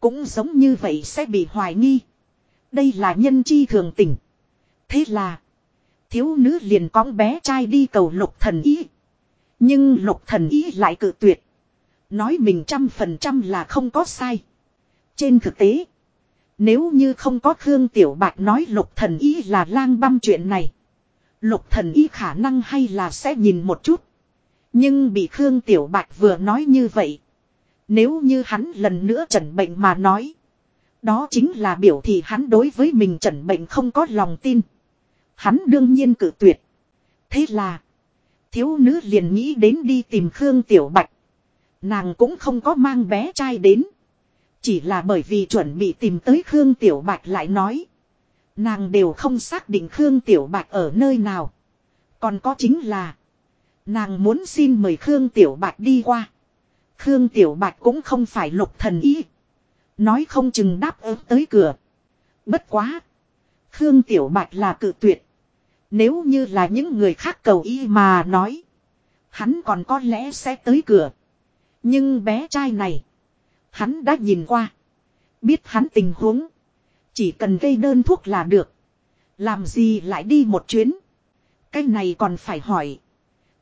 Cũng giống như vậy sẽ bị hoài nghi. Đây là nhân chi thường tình. Thế là. Thiếu nữ liền cõng bé trai đi cầu lục thần ý, Nhưng lục thần ý lại cự tuyệt. Nói mình trăm phần trăm là không có sai. Trên thực tế. Nếu như không có Khương Tiểu Bạch nói lục thần ý là lang băm chuyện này. Lục thần ý khả năng hay là sẽ nhìn một chút. Nhưng bị Khương Tiểu Bạch vừa nói như vậy. Nếu như hắn lần nữa trần bệnh mà nói. Đó chính là biểu thị hắn đối với mình trần bệnh không có lòng tin. Hắn đương nhiên cự tuyệt. Thế là. Thiếu nữ liền nghĩ đến đi tìm Khương Tiểu Bạch. Nàng cũng không có mang bé trai đến. Chỉ là bởi vì chuẩn bị tìm tới Khương Tiểu Bạch lại nói. Nàng đều không xác định Khương Tiểu Bạch ở nơi nào. Còn có chính là. Nàng muốn xin mời Khương Tiểu Bạch đi qua. Khương Tiểu Bạch cũng không phải lục thần ý. Nói không chừng đáp ứng tới cửa. Bất quá. Khương Tiểu Bạch là cự tuyệt. Nếu như là những người khác cầu y mà nói. Hắn còn có lẽ sẽ tới cửa. Nhưng bé trai này. Hắn đã nhìn qua. Biết hắn tình huống. Chỉ cần gây đơn thuốc là được. Làm gì lại đi một chuyến. Cái này còn phải hỏi.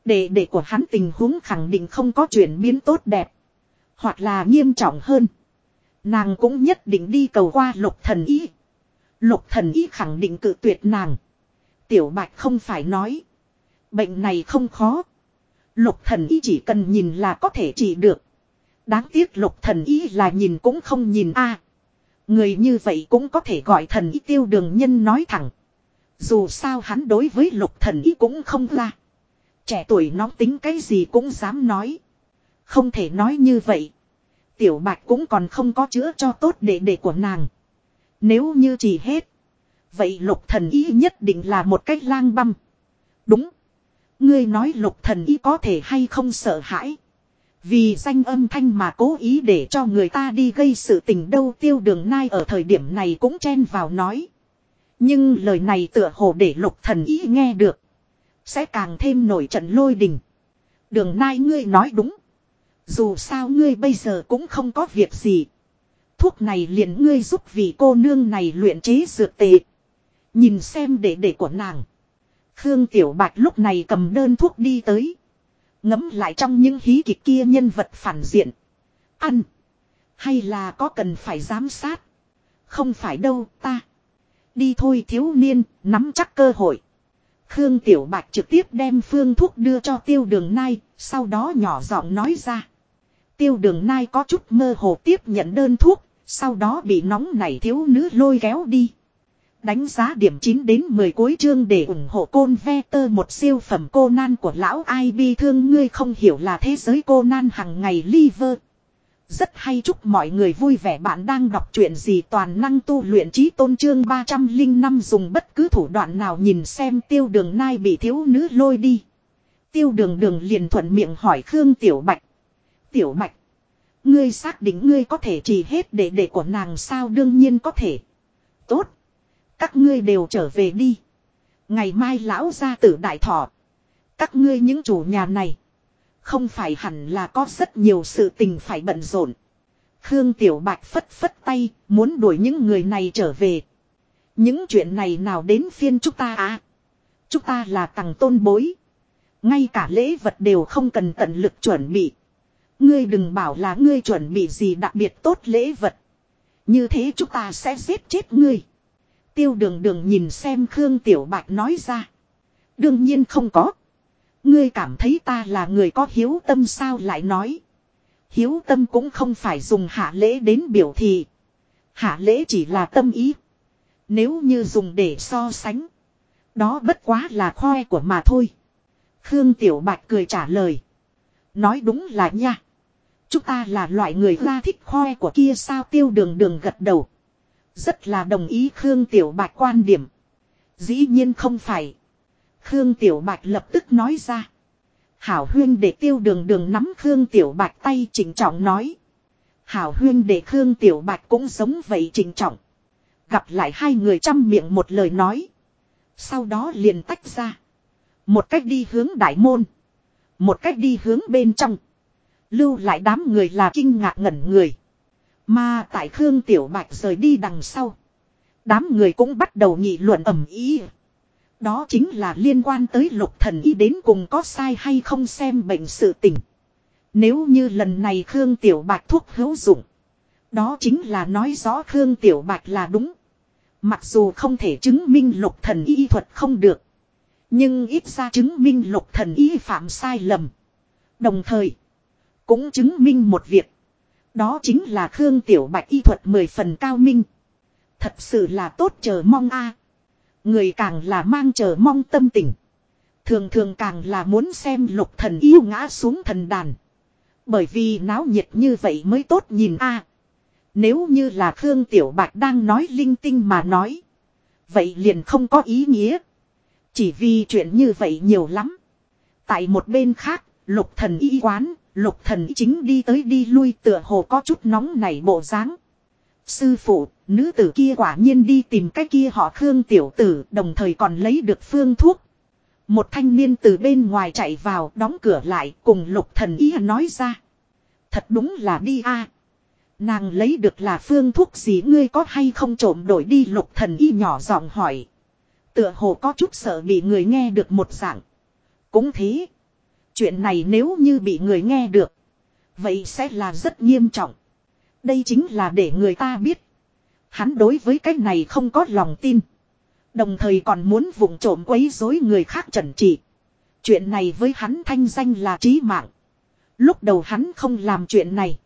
Để để của hắn tình huống khẳng định không có chuyển biến tốt đẹp. Hoặc là nghiêm trọng hơn. Nàng cũng nhất định đi cầu qua lục thần ý. Lục thần Y khẳng định cự tuyệt nàng. Tiểu bạch không phải nói. Bệnh này không khó. Lục thần Y chỉ cần nhìn là có thể trị được. Đáng tiếc lục thần Y là nhìn cũng không nhìn a. Người như vậy cũng có thể gọi thần Y tiêu đường nhân nói thẳng. Dù sao hắn đối với lục thần Y cũng không là Trẻ tuổi nóng tính cái gì cũng dám nói. Không thể nói như vậy. Tiểu bạch cũng còn không có chữa cho tốt để để của nàng. Nếu như chỉ hết. Vậy lục thần ý nhất định là một cách lang băm. Đúng. Ngươi nói lục thần ý có thể hay không sợ hãi. Vì danh âm thanh mà cố ý để cho người ta đi gây sự tình đâu tiêu đường nai ở thời điểm này cũng chen vào nói. Nhưng lời này tựa hồ để lục thần ý nghe được. Sẽ càng thêm nổi trận lôi đình. Đường nai ngươi nói đúng. Dù sao ngươi bây giờ cũng không có việc gì. Thuốc này liền ngươi giúp vị cô nương này luyện chế dược tệ. Nhìn xem để để của nàng. Khương Tiểu Bạch lúc này cầm đơn thuốc đi tới. Ngấm lại trong những hí kịch kia nhân vật phản diện. Ăn. Hay là có cần phải giám sát. Không phải đâu ta. Đi thôi thiếu niên, nắm chắc cơ hội. Khương Tiểu Bạch trực tiếp đem phương thuốc đưa cho tiêu đường nai, sau đó nhỏ giọng nói ra. Tiêu đường nai có chút mơ hồ tiếp nhận đơn thuốc, sau đó bị nóng nảy thiếu nữ lôi kéo đi. Đánh giá điểm 9 đến 10 cuối chương để ủng hộ côn ve tơ, một siêu phẩm cô nan của lão ai bi thương ngươi không hiểu là thế giới cô nan hằng ngày liver. Rất hay, chúc mọi người vui vẻ bạn đang đọc truyện gì toàn năng tu luyện trí tôn trương 305 dùng bất cứ thủ đoạn nào nhìn xem tiêu đường nai bị thiếu nữ lôi đi. Tiêu đường đường liền thuận miệng hỏi Khương Tiểu Bạch. Tiểu Bạch. Ngươi xác định ngươi có thể chỉ hết để để của nàng sao đương nhiên có thể. Tốt. Các ngươi đều trở về đi. Ngày mai lão ra tử đại thọ. Các ngươi những chủ nhà này. Không phải hẳn là có rất nhiều sự tình phải bận rộn. Khương Tiểu Bạch phất phất tay, muốn đuổi những người này trở về. Những chuyện này nào đến phiên chúng ta à? Chúng ta là tầng tôn bối. Ngay cả lễ vật đều không cần tận lực chuẩn bị. Ngươi đừng bảo là ngươi chuẩn bị gì đặc biệt tốt lễ vật. Như thế chúng ta sẽ giết chết ngươi. Tiêu đường đường nhìn xem Khương Tiểu Bạch nói ra. Đương nhiên không có. Ngươi cảm thấy ta là người có hiếu tâm sao lại nói. Hiếu tâm cũng không phải dùng hạ lễ đến biểu thị. Hạ lễ chỉ là tâm ý. Nếu như dùng để so sánh. Đó bất quá là khoe của mà thôi. Khương Tiểu Bạch cười trả lời. Nói đúng là nha. Chúng ta là loại người ra thích khoe của kia sao tiêu đường đường gật đầu. Rất là đồng ý Khương Tiểu Bạch quan điểm. Dĩ nhiên không phải. Khương Tiểu Bạch lập tức nói ra. Hảo huyên để tiêu đường đường nắm Khương Tiểu Bạch tay chỉnh trọng nói. Hảo huyên để Khương Tiểu Bạch cũng giống vậy chỉnh trọng. Gặp lại hai người chăm miệng một lời nói. Sau đó liền tách ra. Một cách đi hướng đại môn. Một cách đi hướng bên trong. Lưu lại đám người là kinh ngạc ngẩn người. Mà tại Khương Tiểu Bạch rời đi đằng sau. Đám người cũng bắt đầu nghị luận ẩm ý. Đó chính là liên quan tới lục thần y đến cùng có sai hay không xem bệnh sự tình. Nếu như lần này Khương Tiểu Bạch thuốc hữu dụng. Đó chính là nói rõ Khương Tiểu Bạch là đúng. Mặc dù không thể chứng minh lục thần y thuật không được. Nhưng ít ra chứng minh lục thần y phạm sai lầm. Đồng thời. Cũng chứng minh một việc. Đó chính là Khương Tiểu Bạch y thuật mười phần cao minh. Thật sự là tốt chờ mong a. Người càng là mang chờ mong tâm tình. Thường thường càng là muốn xem lục thần yêu ngã xuống thần đàn. Bởi vì náo nhiệt như vậy mới tốt nhìn a. Nếu như là Khương Tiểu Bạch đang nói linh tinh mà nói. Vậy liền không có ý nghĩa. Chỉ vì chuyện như vậy nhiều lắm. Tại một bên khác, lục thần y quán, lục thần chính đi tới đi lui tựa hồ có chút nóng nảy bộ dáng. Sư phụ, nữ tử kia quả nhiên đi tìm cái kia họ Khương tiểu tử, đồng thời còn lấy được phương thuốc. Một thanh niên từ bên ngoài chạy vào, đóng cửa lại, cùng lục thần ý nói ra. Thật đúng là đi a. Nàng lấy được là phương thuốc gì ngươi có hay không trộm đổi đi lục thần y nhỏ giọng hỏi. Tựa hồ có chút sợ bị người nghe được một dạng. Cũng thế. Chuyện này nếu như bị người nghe được. Vậy sẽ là rất nghiêm trọng. Đây chính là để người ta biết. Hắn đối với cái này không có lòng tin. Đồng thời còn muốn vụng trộm quấy rối người khác trần trị. Chuyện này với hắn thanh danh là trí mạng. Lúc đầu hắn không làm chuyện này.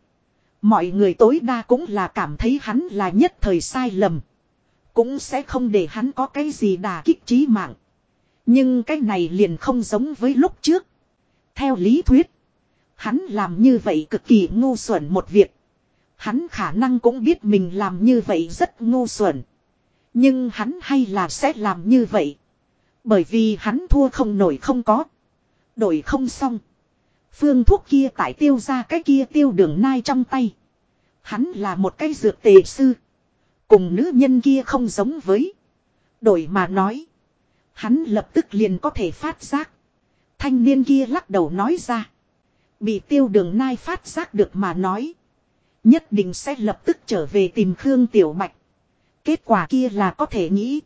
Mọi người tối đa cũng là cảm thấy hắn là nhất thời sai lầm. Cũng sẽ không để hắn có cái gì đà kích trí mạng. Nhưng cái này liền không giống với lúc trước. Theo lý thuyết. Hắn làm như vậy cực kỳ ngu xuẩn một việc. Hắn khả năng cũng biết mình làm như vậy rất ngu xuẩn. Nhưng hắn hay là sẽ làm như vậy. Bởi vì hắn thua không nổi không có. Đổi không xong. Phương thuốc kia tại tiêu ra cái kia tiêu đường nai trong tay. Hắn là một cái dược tề sư. Cùng nữ nhân kia không giống với. Đổi mà nói. Hắn lập tức liền có thể phát giác. Thanh niên kia lắc đầu nói ra. Bị tiêu đường nai phát giác được mà nói. Nhất định sẽ lập tức trở về tìm Khương Tiểu Bạch. Kết quả kia là có thể nghĩ.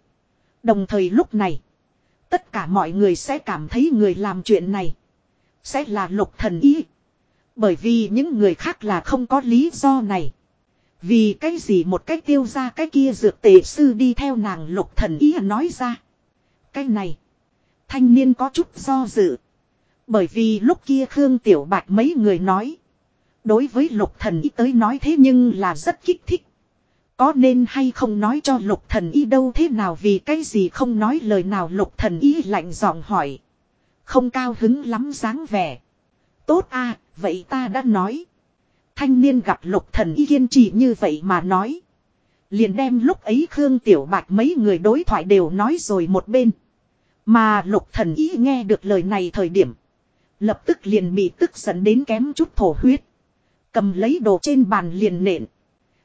Đồng thời lúc này. Tất cả mọi người sẽ cảm thấy người làm chuyện này. Sẽ là lục thần ý. Bởi vì những người khác là không có lý do này. Vì cái gì một cách tiêu ra cái kia dược tề sư đi theo nàng lục thần ý nói ra. Cái này. Thanh niên có chút do dự. Bởi vì lúc kia Khương Tiểu Bạch mấy người nói. Đối với lục thần y tới nói thế nhưng là rất kích thích. Có nên hay không nói cho lục thần y đâu thế nào vì cái gì không nói lời nào lục thần y lạnh giọng hỏi. Không cao hứng lắm dáng vẻ. Tốt a, vậy ta đã nói. Thanh niên gặp lục thần y kiên trì như vậy mà nói. Liền đem lúc ấy Khương Tiểu Bạch mấy người đối thoại đều nói rồi một bên. Mà lục thần ý nghe được lời này thời điểm. Lập tức liền bị tức giận đến kém chút thổ huyết. Cầm lấy đồ trên bàn liền nện.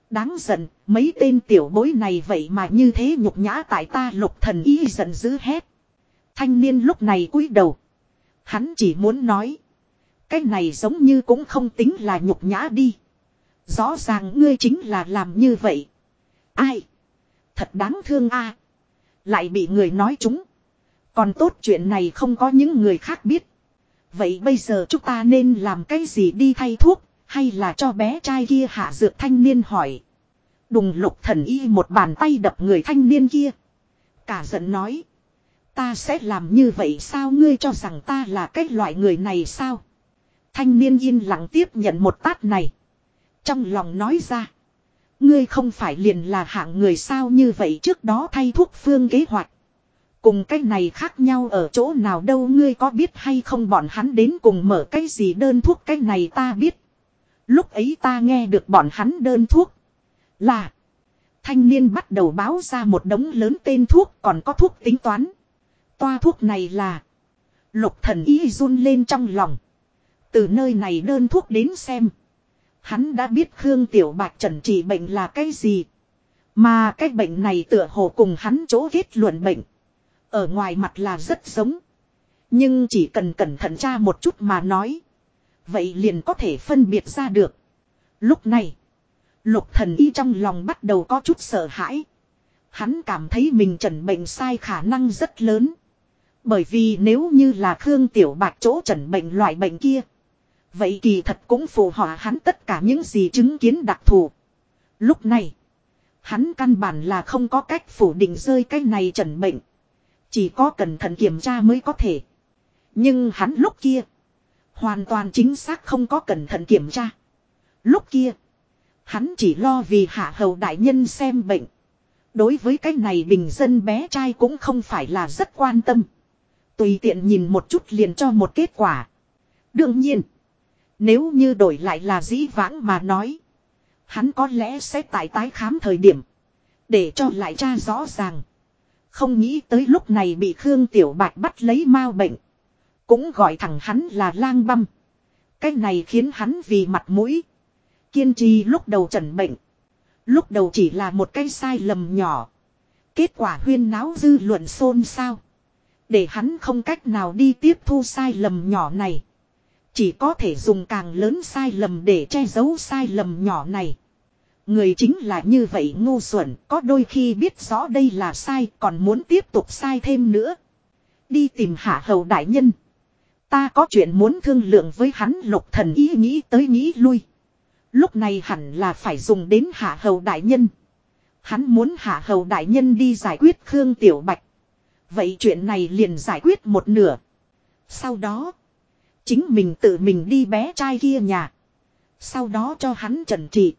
Đáng giận, mấy tên tiểu bối này vậy mà như thế nhục nhã tại ta lục thần ý giận dữ hét. Thanh niên lúc này cúi đầu. Hắn chỉ muốn nói. Cái này giống như cũng không tính là nhục nhã đi. Rõ ràng ngươi chính là làm như vậy. Ai? Thật đáng thương a. Lại bị người nói chúng. Còn tốt chuyện này không có những người khác biết. Vậy bây giờ chúng ta nên làm cái gì đi thay thuốc, hay là cho bé trai kia hạ dược thanh niên hỏi. Đùng lục thần y một bàn tay đập người thanh niên kia. Cả giận nói. Ta sẽ làm như vậy sao ngươi cho rằng ta là cái loại người này sao? Thanh niên yên lặng tiếp nhận một tát này. Trong lòng nói ra. Ngươi không phải liền là hạng người sao như vậy trước đó thay thuốc phương kế hoạch. Cùng cái này khác nhau ở chỗ nào đâu, ngươi có biết hay không bọn hắn đến cùng mở cái gì đơn thuốc cái này ta biết. Lúc ấy ta nghe được bọn hắn đơn thuốc. Là. Thanh niên bắt đầu báo ra một đống lớn tên thuốc, còn có thuốc tính toán. Toa thuốc này là. Lục thần y run lên trong lòng. Từ nơi này đơn thuốc đến xem. Hắn đã biết Khương Tiểu Bạch trần trị bệnh là cái gì. Mà cái bệnh này tựa hồ cùng hắn chỗ kết luận bệnh. Ở ngoài mặt là rất giống. Nhưng chỉ cần cẩn thận tra một chút mà nói. Vậy liền có thể phân biệt ra được. Lúc này. Lục thần y trong lòng bắt đầu có chút sợ hãi. Hắn cảm thấy mình trần bệnh sai khả năng rất lớn. Bởi vì nếu như là Khương Tiểu Bạch chỗ trần bệnh loại bệnh kia. Vậy kỳ thật cũng phù hòa hắn tất cả những gì chứng kiến đặc thù. Lúc này. Hắn căn bản là không có cách phủ định rơi cái này trần bệnh. Chỉ có cẩn thận kiểm tra mới có thể. Nhưng hắn lúc kia. Hoàn toàn chính xác không có cẩn thận kiểm tra. Lúc kia. Hắn chỉ lo vì hạ hầu đại nhân xem bệnh. Đối với cái này bình dân bé trai cũng không phải là rất quan tâm. Tùy tiện nhìn một chút liền cho một kết quả. Đương nhiên. Nếu như đổi lại là dĩ vãng mà nói. Hắn có lẽ sẽ tại tái khám thời điểm. Để cho lại cha rõ ràng. Không nghĩ tới lúc này bị Khương Tiểu Bạch bắt lấy mau bệnh. Cũng gọi thẳng hắn là lang băm. Cái này khiến hắn vì mặt mũi. Kiên trì lúc đầu trần bệnh. Lúc đầu chỉ là một cái sai lầm nhỏ. Kết quả huyên náo dư luận xôn xao. Để hắn không cách nào đi tiếp thu sai lầm nhỏ này. Chỉ có thể dùng càng lớn sai lầm để che giấu sai lầm nhỏ này. Người chính là như vậy ngu xuẩn, có đôi khi biết rõ đây là sai, còn muốn tiếp tục sai thêm nữa. Đi tìm hạ hầu đại nhân. Ta có chuyện muốn thương lượng với hắn lục thần ý nghĩ tới nghĩ lui. Lúc này hẳn là phải dùng đến hạ hầu đại nhân. Hắn muốn hạ hầu đại nhân đi giải quyết Khương Tiểu Bạch. Vậy chuyện này liền giải quyết một nửa. Sau đó, chính mình tự mình đi bé trai kia nhà. Sau đó cho hắn trần trị.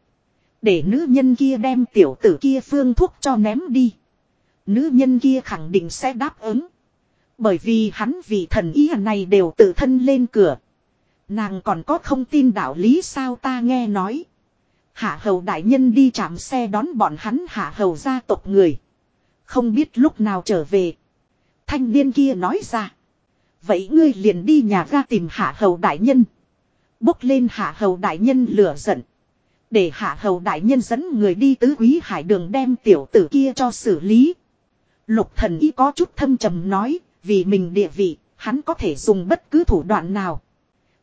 Để nữ nhân kia đem tiểu tử kia phương thuốc cho ném đi. Nữ nhân kia khẳng định sẽ đáp ứng. Bởi vì hắn vì thần ý này đều tự thân lên cửa. Nàng còn có không tin đạo lý sao ta nghe nói. Hạ hầu đại nhân đi chạm xe đón bọn hắn hạ hầu gia tộc người. Không biết lúc nào trở về. Thanh niên kia nói ra. Vậy ngươi liền đi nhà ga tìm hạ hầu đại nhân. Bốc lên hạ hầu đại nhân lửa giận. Để hạ hầu đại nhân dẫn người đi tứ quý hải đường đem tiểu tử kia cho xử lý. Lục thần y có chút thâm trầm nói, vì mình địa vị, hắn có thể dùng bất cứ thủ đoạn nào.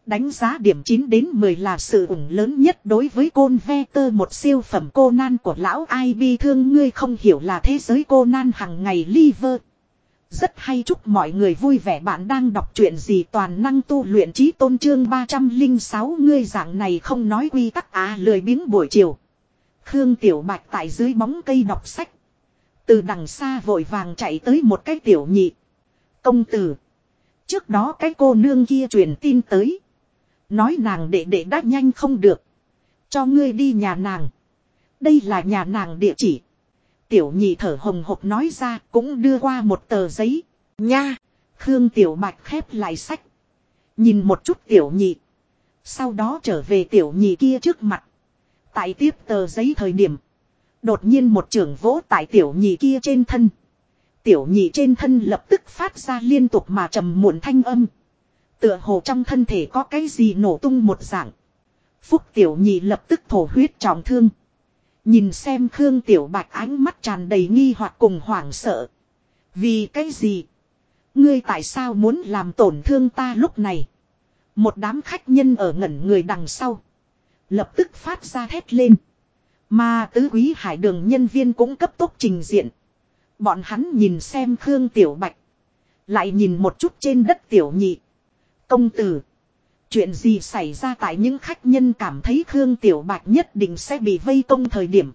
Đánh giá điểm 9 đến 10 là sự ủng lớn nhất đối với côn ve tơ một siêu phẩm cô nan của lão ai bi thương ngươi không hiểu là thế giới cô nan hằng ngày liver. Rất hay chúc mọi người vui vẻ bạn đang đọc truyện gì toàn năng tu luyện trí tôn trương 306 ngươi dạng này không nói quy tắc à lười biếng buổi chiều. Khương Tiểu Bạch tại dưới bóng cây đọc sách. Từ đằng xa vội vàng chạy tới một cái tiểu nhị. Công tử. Trước đó cái cô nương kia truyền tin tới. Nói nàng đệ đệ đã nhanh không được. Cho ngươi đi nhà nàng. Đây là nhà nàng địa chỉ. Tiểu nhị thở hồng hộc nói ra cũng đưa qua một tờ giấy. Nha. Khương Tiểu Bạch khép lại sách. Nhìn một chút tiểu nhị. Sau đó trở về tiểu nhị kia trước mặt. Tại tiếp tờ giấy thời điểm. Đột nhiên một trưởng vỗ tại tiểu nhị kia trên thân. Tiểu nhị trên thân lập tức phát ra liên tục mà trầm muộn thanh âm. Tựa hồ trong thân thể có cái gì nổ tung một dạng. Phúc tiểu nhị lập tức thổ huyết trọng thương. Nhìn xem Khương Tiểu Bạch ánh mắt tràn đầy nghi hoặc cùng hoảng sợ. Vì cái gì? Ngươi tại sao muốn làm tổn thương ta lúc này? Một đám khách nhân ở ngẩn người đằng sau. Lập tức phát ra thét lên. Mà tứ quý hải đường nhân viên cũng cấp tốc trình diện. Bọn hắn nhìn xem Khương Tiểu Bạch. Lại nhìn một chút trên đất Tiểu Nhị. Công tử. Chuyện gì xảy ra tại những khách nhân cảm thấy Khương Tiểu Bạch nhất định sẽ bị vây công thời điểm.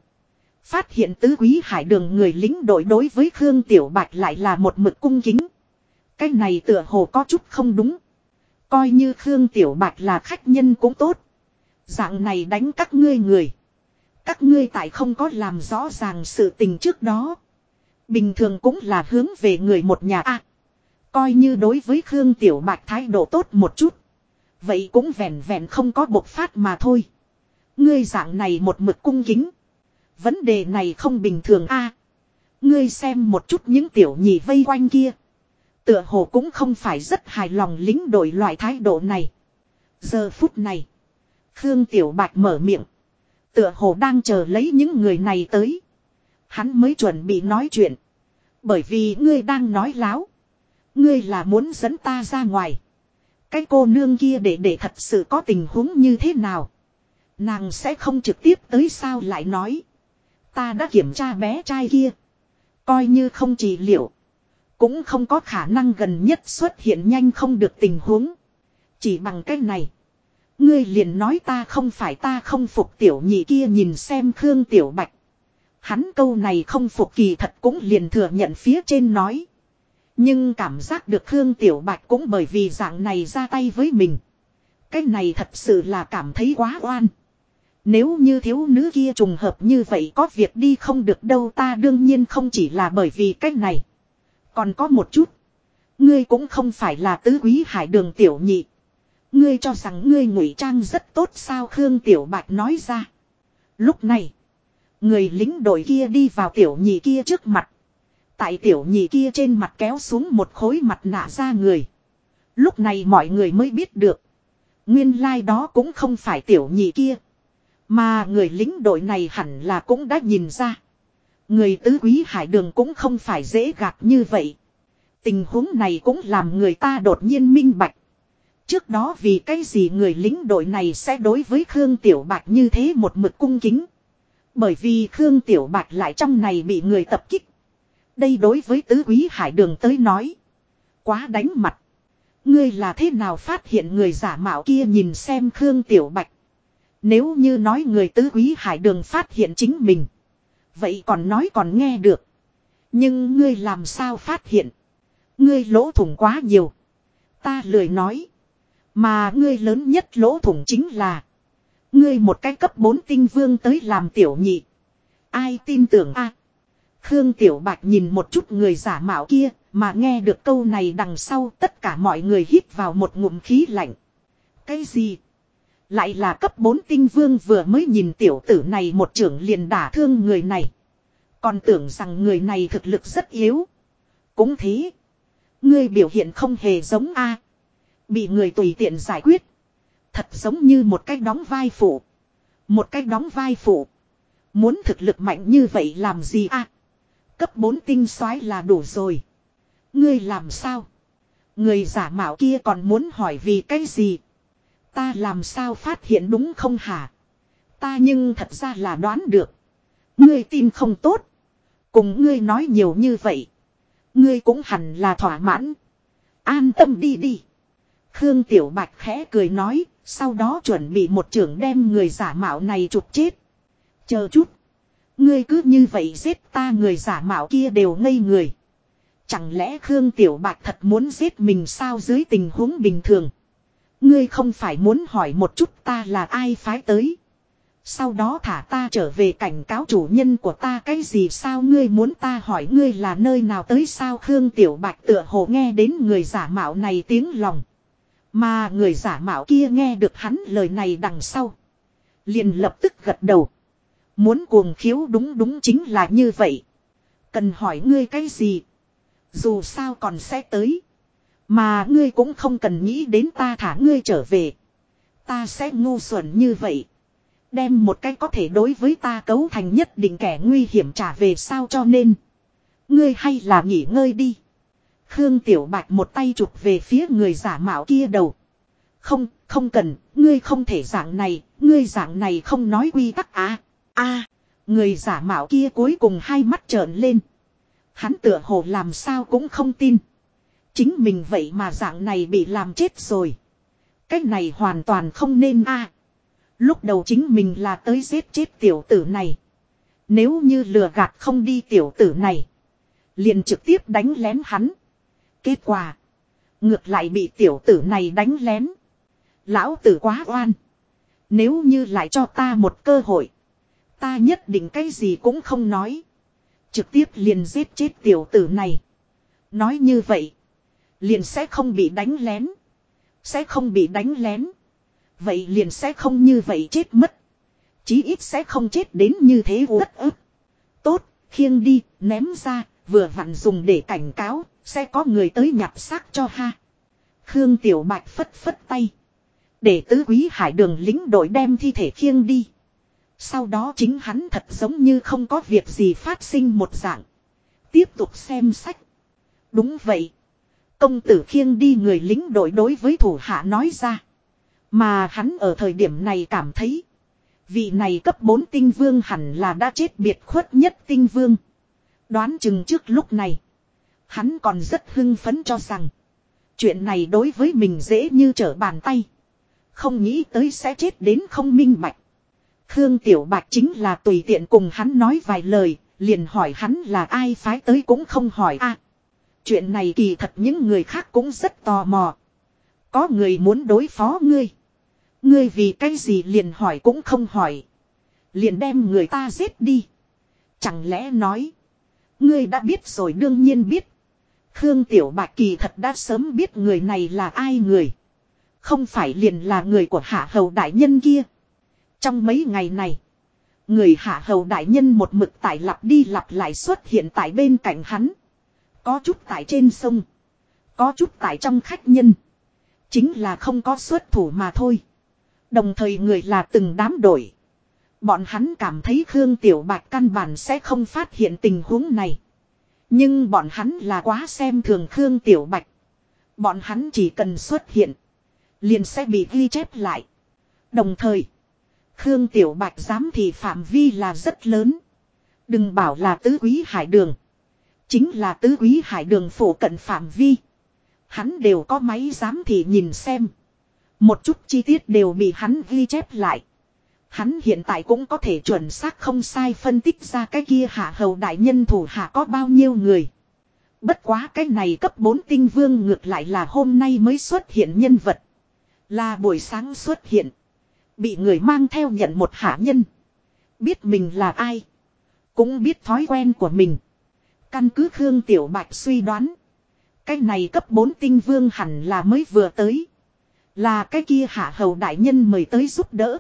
Phát hiện tứ quý hải đường người lính đội đối với Khương Tiểu Bạch lại là một mực cung kính. Cái này tựa hồ có chút không đúng. Coi như Khương Tiểu Bạch là khách nhân cũng tốt. Dạng này đánh các ngươi người. Các ngươi tại không có làm rõ ràng sự tình trước đó. Bình thường cũng là hướng về người một nhà a Coi như đối với Khương Tiểu Bạch thái độ tốt một chút. Vậy cũng vẹn vẹn không có bộc phát mà thôi. Ngươi dạng này một mực cung kính. Vấn đề này không bình thường a Ngươi xem một chút những tiểu nhị vây quanh kia. Tựa hồ cũng không phải rất hài lòng lính đội loại thái độ này. Giờ phút này. Khương Tiểu Bạch mở miệng. Tựa hồ đang chờ lấy những người này tới. Hắn mới chuẩn bị nói chuyện. Bởi vì ngươi đang nói láo. Ngươi là muốn dẫn ta ra ngoài. Cái cô nương kia để để thật sự có tình huống như thế nào. Nàng sẽ không trực tiếp tới sao lại nói. Ta đã kiểm tra bé trai kia. Coi như không trị liệu. Cũng không có khả năng gần nhất xuất hiện nhanh không được tình huống. Chỉ bằng cách này. Ngươi liền nói ta không phải ta không phục tiểu nhị kia nhìn xem Khương Tiểu Bạch. Hắn câu này không phục kỳ thật cũng liền thừa nhận phía trên nói. Nhưng cảm giác được Khương Tiểu Bạch cũng bởi vì dạng này ra tay với mình. Cái này thật sự là cảm thấy quá oan. Nếu như thiếu nữ kia trùng hợp như vậy có việc đi không được đâu ta đương nhiên không chỉ là bởi vì cách này. Còn có một chút. Ngươi cũng không phải là tứ quý hải đường tiểu nhị. Ngươi cho rằng ngươi ngụy trang rất tốt sao Khương Tiểu Bạch nói ra. Lúc này. Người lính đội kia đi vào tiểu nhị kia trước mặt. Tại tiểu nhị kia trên mặt kéo xuống một khối mặt nạ ra người. Lúc này mọi người mới biết được. Nguyên lai like đó cũng không phải tiểu nhị kia. Mà người lính đội này hẳn là cũng đã nhìn ra. Người tứ quý hải đường cũng không phải dễ gạt như vậy. Tình huống này cũng làm người ta đột nhiên minh bạch. Trước đó vì cái gì người lính đội này sẽ đối với Khương Tiểu Bạch như thế một mực cung kính. Bởi vì Khương Tiểu Bạch lại trong này bị người tập kích. Đây đối với tứ quý hải đường tới nói. Quá đánh mặt. Ngươi là thế nào phát hiện người giả mạo kia nhìn xem Khương Tiểu Bạch. Nếu như nói người tứ quý hải đường phát hiện chính mình. Vậy còn nói còn nghe được. Nhưng ngươi làm sao phát hiện. Ngươi lỗ thủng quá nhiều. Ta lười nói. Mà ngươi lớn nhất lỗ thủng chính là. Ngươi một cái cấp 4 tinh vương tới làm tiểu nhị. Ai tin tưởng a? Khương Tiểu Bạch nhìn một chút người giả mạo kia, mà nghe được câu này đằng sau tất cả mọi người hít vào một ngụm khí lạnh. Cái gì? Lại là cấp 4 tinh vương vừa mới nhìn tiểu tử này một trưởng liền đả thương người này. Còn tưởng rằng người này thực lực rất yếu. Cũng thế. Ngươi biểu hiện không hề giống A. Bị người tùy tiện giải quyết. Thật giống như một cách đóng vai phụ. Một cách đóng vai phụ. Muốn thực lực mạnh như vậy làm gì a? Cấp 4 tinh soái là đủ rồi. Ngươi làm sao? Người giả mạo kia còn muốn hỏi vì cái gì? Ta làm sao phát hiện đúng không hả? Ta nhưng thật ra là đoán được. Ngươi tin không tốt. Cùng ngươi nói nhiều như vậy. Ngươi cũng hẳn là thỏa mãn. An tâm đi đi. Khương Tiểu Bạch khẽ cười nói, sau đó chuẩn bị một trưởng đem người giả mạo này chụp chết. Chờ chút. Ngươi cứ như vậy giết ta, người giả mạo kia đều ngây người. Chẳng lẽ Khương Tiểu Bạch thật muốn giết mình sao dưới tình huống bình thường. Ngươi không phải muốn hỏi một chút ta là ai phái tới. Sau đó thả ta trở về cảnh cáo chủ nhân của ta cái gì sao ngươi muốn ta hỏi ngươi là nơi nào tới sao Khương Tiểu Bạch tựa hồ nghe đến người giả mạo này tiếng lòng. Mà người giả mạo kia nghe được hắn lời này đằng sau. Liền lập tức gật đầu. Muốn cuồng khiếu đúng đúng chính là như vậy. Cần hỏi ngươi cái gì. Dù sao còn sẽ tới. Mà ngươi cũng không cần nghĩ đến ta thả ngươi trở về. Ta sẽ ngu xuẩn như vậy. Đem một cái có thể đối với ta cấu thành nhất định kẻ nguy hiểm trả về sao cho nên. Ngươi hay là nghỉ ngơi đi. Khương Tiểu Bạch một tay chụp về phía người giả mạo kia đầu. Không, không cần, ngươi không thể dạng này, ngươi dạng này không nói quy tắc à a, người giả mạo kia cuối cùng hai mắt trợn lên. Hắn tựa hồ làm sao cũng không tin. Chính mình vậy mà dạng này bị làm chết rồi. Cách này hoàn toàn không nên a Lúc đầu chính mình là tới giết chết tiểu tử này. Nếu như lừa gạt không đi tiểu tử này. Liền trực tiếp đánh lén hắn. Kết quả. Ngược lại bị tiểu tử này đánh lén. Lão tử quá oan. Nếu như lại cho ta một cơ hội. Ta nhất định cái gì cũng không nói. Trực tiếp liền giết chết tiểu tử này. Nói như vậy. Liền sẽ không bị đánh lén. Sẽ không bị đánh lén. Vậy liền sẽ không như vậy chết mất. Chí ít sẽ không chết đến như thế uất ức. Tốt, khiêng đi, ném ra, vừa vặn dùng để cảnh cáo, sẽ có người tới nhặt xác cho ha. Khương Tiểu Bạch phất phất tay. Để tứ quý hải đường lính đội đem thi thể khiêng đi. Sau đó chính hắn thật giống như không có việc gì phát sinh một dạng. Tiếp tục xem sách. Đúng vậy. Công tử khiêng đi người lính đội đối với thủ hạ nói ra. Mà hắn ở thời điểm này cảm thấy. Vị này cấp 4 tinh vương hẳn là đã chết biệt khuất nhất tinh vương. Đoán chừng trước lúc này. Hắn còn rất hưng phấn cho rằng. Chuyện này đối với mình dễ như trở bàn tay. Không nghĩ tới sẽ chết đến không minh bạch. Khương Tiểu Bạch chính là tùy tiện cùng hắn nói vài lời, liền hỏi hắn là ai phái tới cũng không hỏi a. chuyện này kỳ thật những người khác cũng rất tò mò. Có người muốn đối phó ngươi. Ngươi vì cái gì liền hỏi cũng không hỏi. Liền đem người ta giết đi. Chẳng lẽ nói. Ngươi đã biết rồi đương nhiên biết. Khương Tiểu Bạch kỳ thật đã sớm biết người này là ai người. Không phải liền là người của hạ hầu đại nhân kia. Trong mấy ngày này. Người hạ hầu đại nhân một mực tải lặp đi lặp lại xuất hiện tại bên cạnh hắn. Có chút tại trên sông. Có chút tại trong khách nhân. Chính là không có xuất thủ mà thôi. Đồng thời người là từng đám đổi. Bọn hắn cảm thấy Khương Tiểu Bạch căn bản sẽ không phát hiện tình huống này. Nhưng bọn hắn là quá xem thường Khương Tiểu Bạch. Bọn hắn chỉ cần xuất hiện. Liền sẽ bị ghi chép lại. Đồng thời. Khương Tiểu Bạch dám thì phạm vi là rất lớn. Đừng bảo là tứ quý hải đường. Chính là tứ quý hải đường phổ cận phạm vi. Hắn đều có máy dám thì nhìn xem. Một chút chi tiết đều bị hắn ghi chép lại. Hắn hiện tại cũng có thể chuẩn xác không sai phân tích ra cái kia hạ hầu đại nhân thủ hạ có bao nhiêu người. Bất quá cái này cấp 4 tinh vương ngược lại là hôm nay mới xuất hiện nhân vật. Là buổi sáng xuất hiện. Bị người mang theo nhận một hạ nhân. Biết mình là ai. Cũng biết thói quen của mình. Căn cứ Khương Tiểu Bạch suy đoán. Cái này cấp 4 tinh vương hẳn là mới vừa tới. Là cái kia hạ hầu đại nhân mời tới giúp đỡ.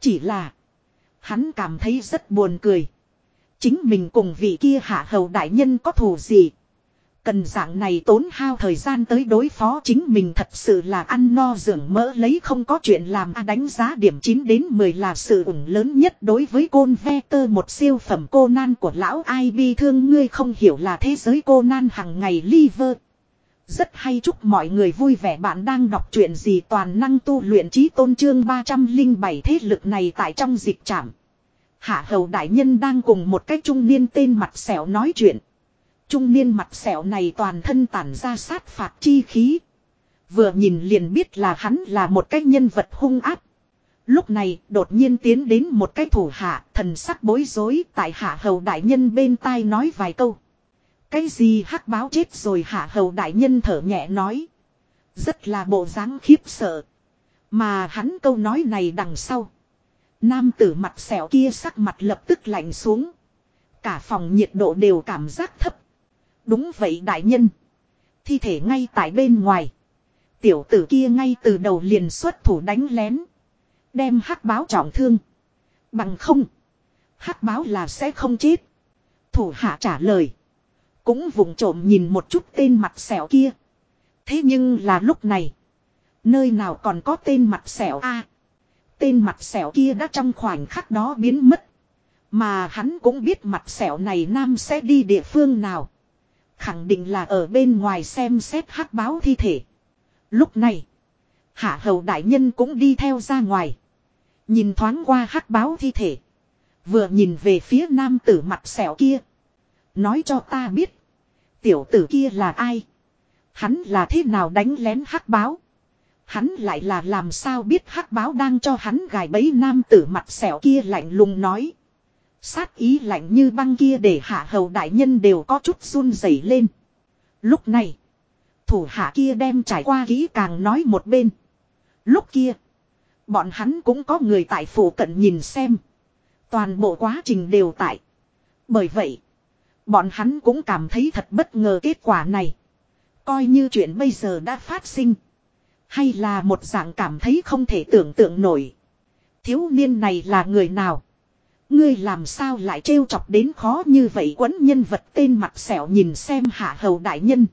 Chỉ là. Hắn cảm thấy rất buồn cười. Chính mình cùng vị kia hạ hầu đại nhân có thù gì. Cần dạng này tốn hao thời gian tới đối phó chính mình thật sự là ăn no dưỡng mỡ lấy không có chuyện làm a đánh giá điểm 9 đến 10 là sự ủng lớn nhất đối với côn ve tơ, một siêu phẩm cô nan của lão ai bi thương ngươi không hiểu là thế giới cô nan hàng ngày liver. Rất hay, chúc mọi người vui vẻ bạn đang đọc truyện gì toàn năng tu luyện trí tôn trương 307 thế lực này tại trong dịch trảm. Hạ hầu đại nhân đang cùng một cách trung niên tên mặt sẹo nói chuyện. Trung niên mặt sẹo này toàn thân tản ra sát phạt chi khí. Vừa nhìn liền biết là hắn là một cái nhân vật hung áp. Lúc này, đột nhiên tiến đến một cái thủ hạ, thần sắc bối rối, tại hạ hầu đại nhân bên tai nói vài câu. Cái gì hắc báo chết rồi hạ hầu đại nhân thở nhẹ nói. Rất là bộ dáng khiếp sợ. Mà hắn câu nói này đằng sau. Nam tử mặt sẹo kia sắc mặt lập tức lạnh xuống. Cả phòng nhiệt độ đều cảm giác thấp. Đúng vậy đại nhân. Thi thể ngay tại bên ngoài. Tiểu tử kia ngay từ đầu liền xuất thủ đánh lén. Đem hắc báo trọng thương. Bằng không. hắc báo là sẽ không chết. Thủ hạ trả lời. Cũng vụng trộm nhìn một chút tên mặt sẹo kia. Thế nhưng là lúc này. Nơi nào còn có tên mặt sẹo a Tên mặt sẹo kia đã trong khoảnh khắc đó biến mất. Mà hắn cũng biết mặt sẹo này nam sẽ đi địa phương nào. Khẳng định là ở bên ngoài xem xét hắc báo thi thể. Lúc này. Hạ hầu đại nhân cũng đi theo ra ngoài. Nhìn thoáng qua hắc báo thi thể. Vừa nhìn về phía nam tử mặt sẹo kia. Nói cho ta biết. Tiểu tử kia là ai? Hắn là thế nào đánh lén hắc báo? Hắn lại là làm sao biết hắc báo đang cho hắn gài bẫy nam tử mặt sẹo kia lạnh lùng nói. Sát ý lạnh như băng kia để hạ hầu đại nhân đều có chút run rẩy lên. Lúc này, thủ hạ kia đem trải qua kỹ càng nói một bên. Lúc kia, bọn hắn cũng có người tại phủ cận nhìn xem. Toàn bộ quá trình đều tại. Bởi vậy, bọn hắn cũng cảm thấy thật bất ngờ kết quả này. Coi như chuyện bây giờ đã phát sinh. Hay là một dạng cảm thấy không thể tưởng tượng nổi. Thiếu niên này là người nào? Ngươi làm sao lại trêu chọc đến khó như vậy quấn nhân vật tên mặt sẹo nhìn xem hạ hầu đại nhân.